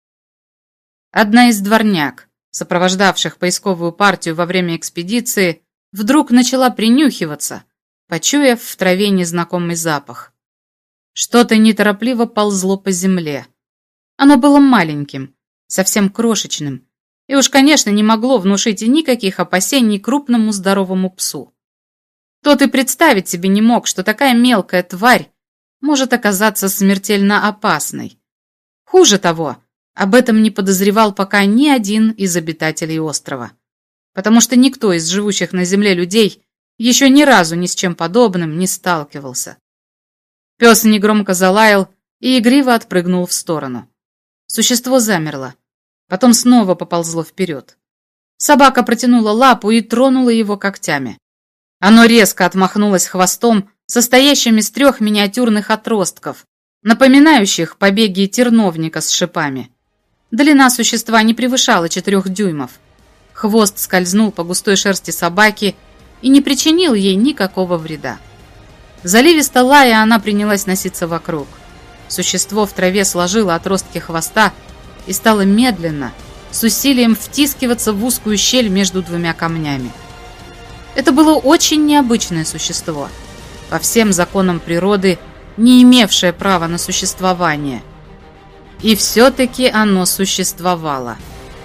Одна из дворняк, сопровождавших поисковую партию во время экспедиции, вдруг начала принюхиваться, почуяв в траве незнакомый запах. Что-то неторопливо ползло по земле. Оно было маленьким, совсем крошечным, и уж, конечно, не могло внушить никаких опасений крупному здоровому псу. Тот и представить себе не мог, что такая мелкая тварь может оказаться смертельно опасной. Хуже того, об этом не подозревал пока ни один из обитателей острова, потому что никто из живущих на земле людей еще ни разу ни с чем подобным не сталкивался. Пес негромко залаял и игриво отпрыгнул в сторону. Существо замерло, потом снова поползло вперед. Собака протянула лапу и тронула его когтями. Оно резко отмахнулось хвостом, состоящим из трех миниатюрных отростков, напоминающих побеги терновника с шипами. Длина существа не превышала четырех дюймов. Хвост скользнул по густой шерсти собаки и не причинил ей никакого вреда. Заливисто лая она принялась носиться вокруг. Существо в траве сложило отростки хвоста и стало медленно, с усилием втискиваться в узкую щель между двумя камнями. Это было очень необычное существо, по всем законам природы не имевшее права на существование. И все-таки оно существовало –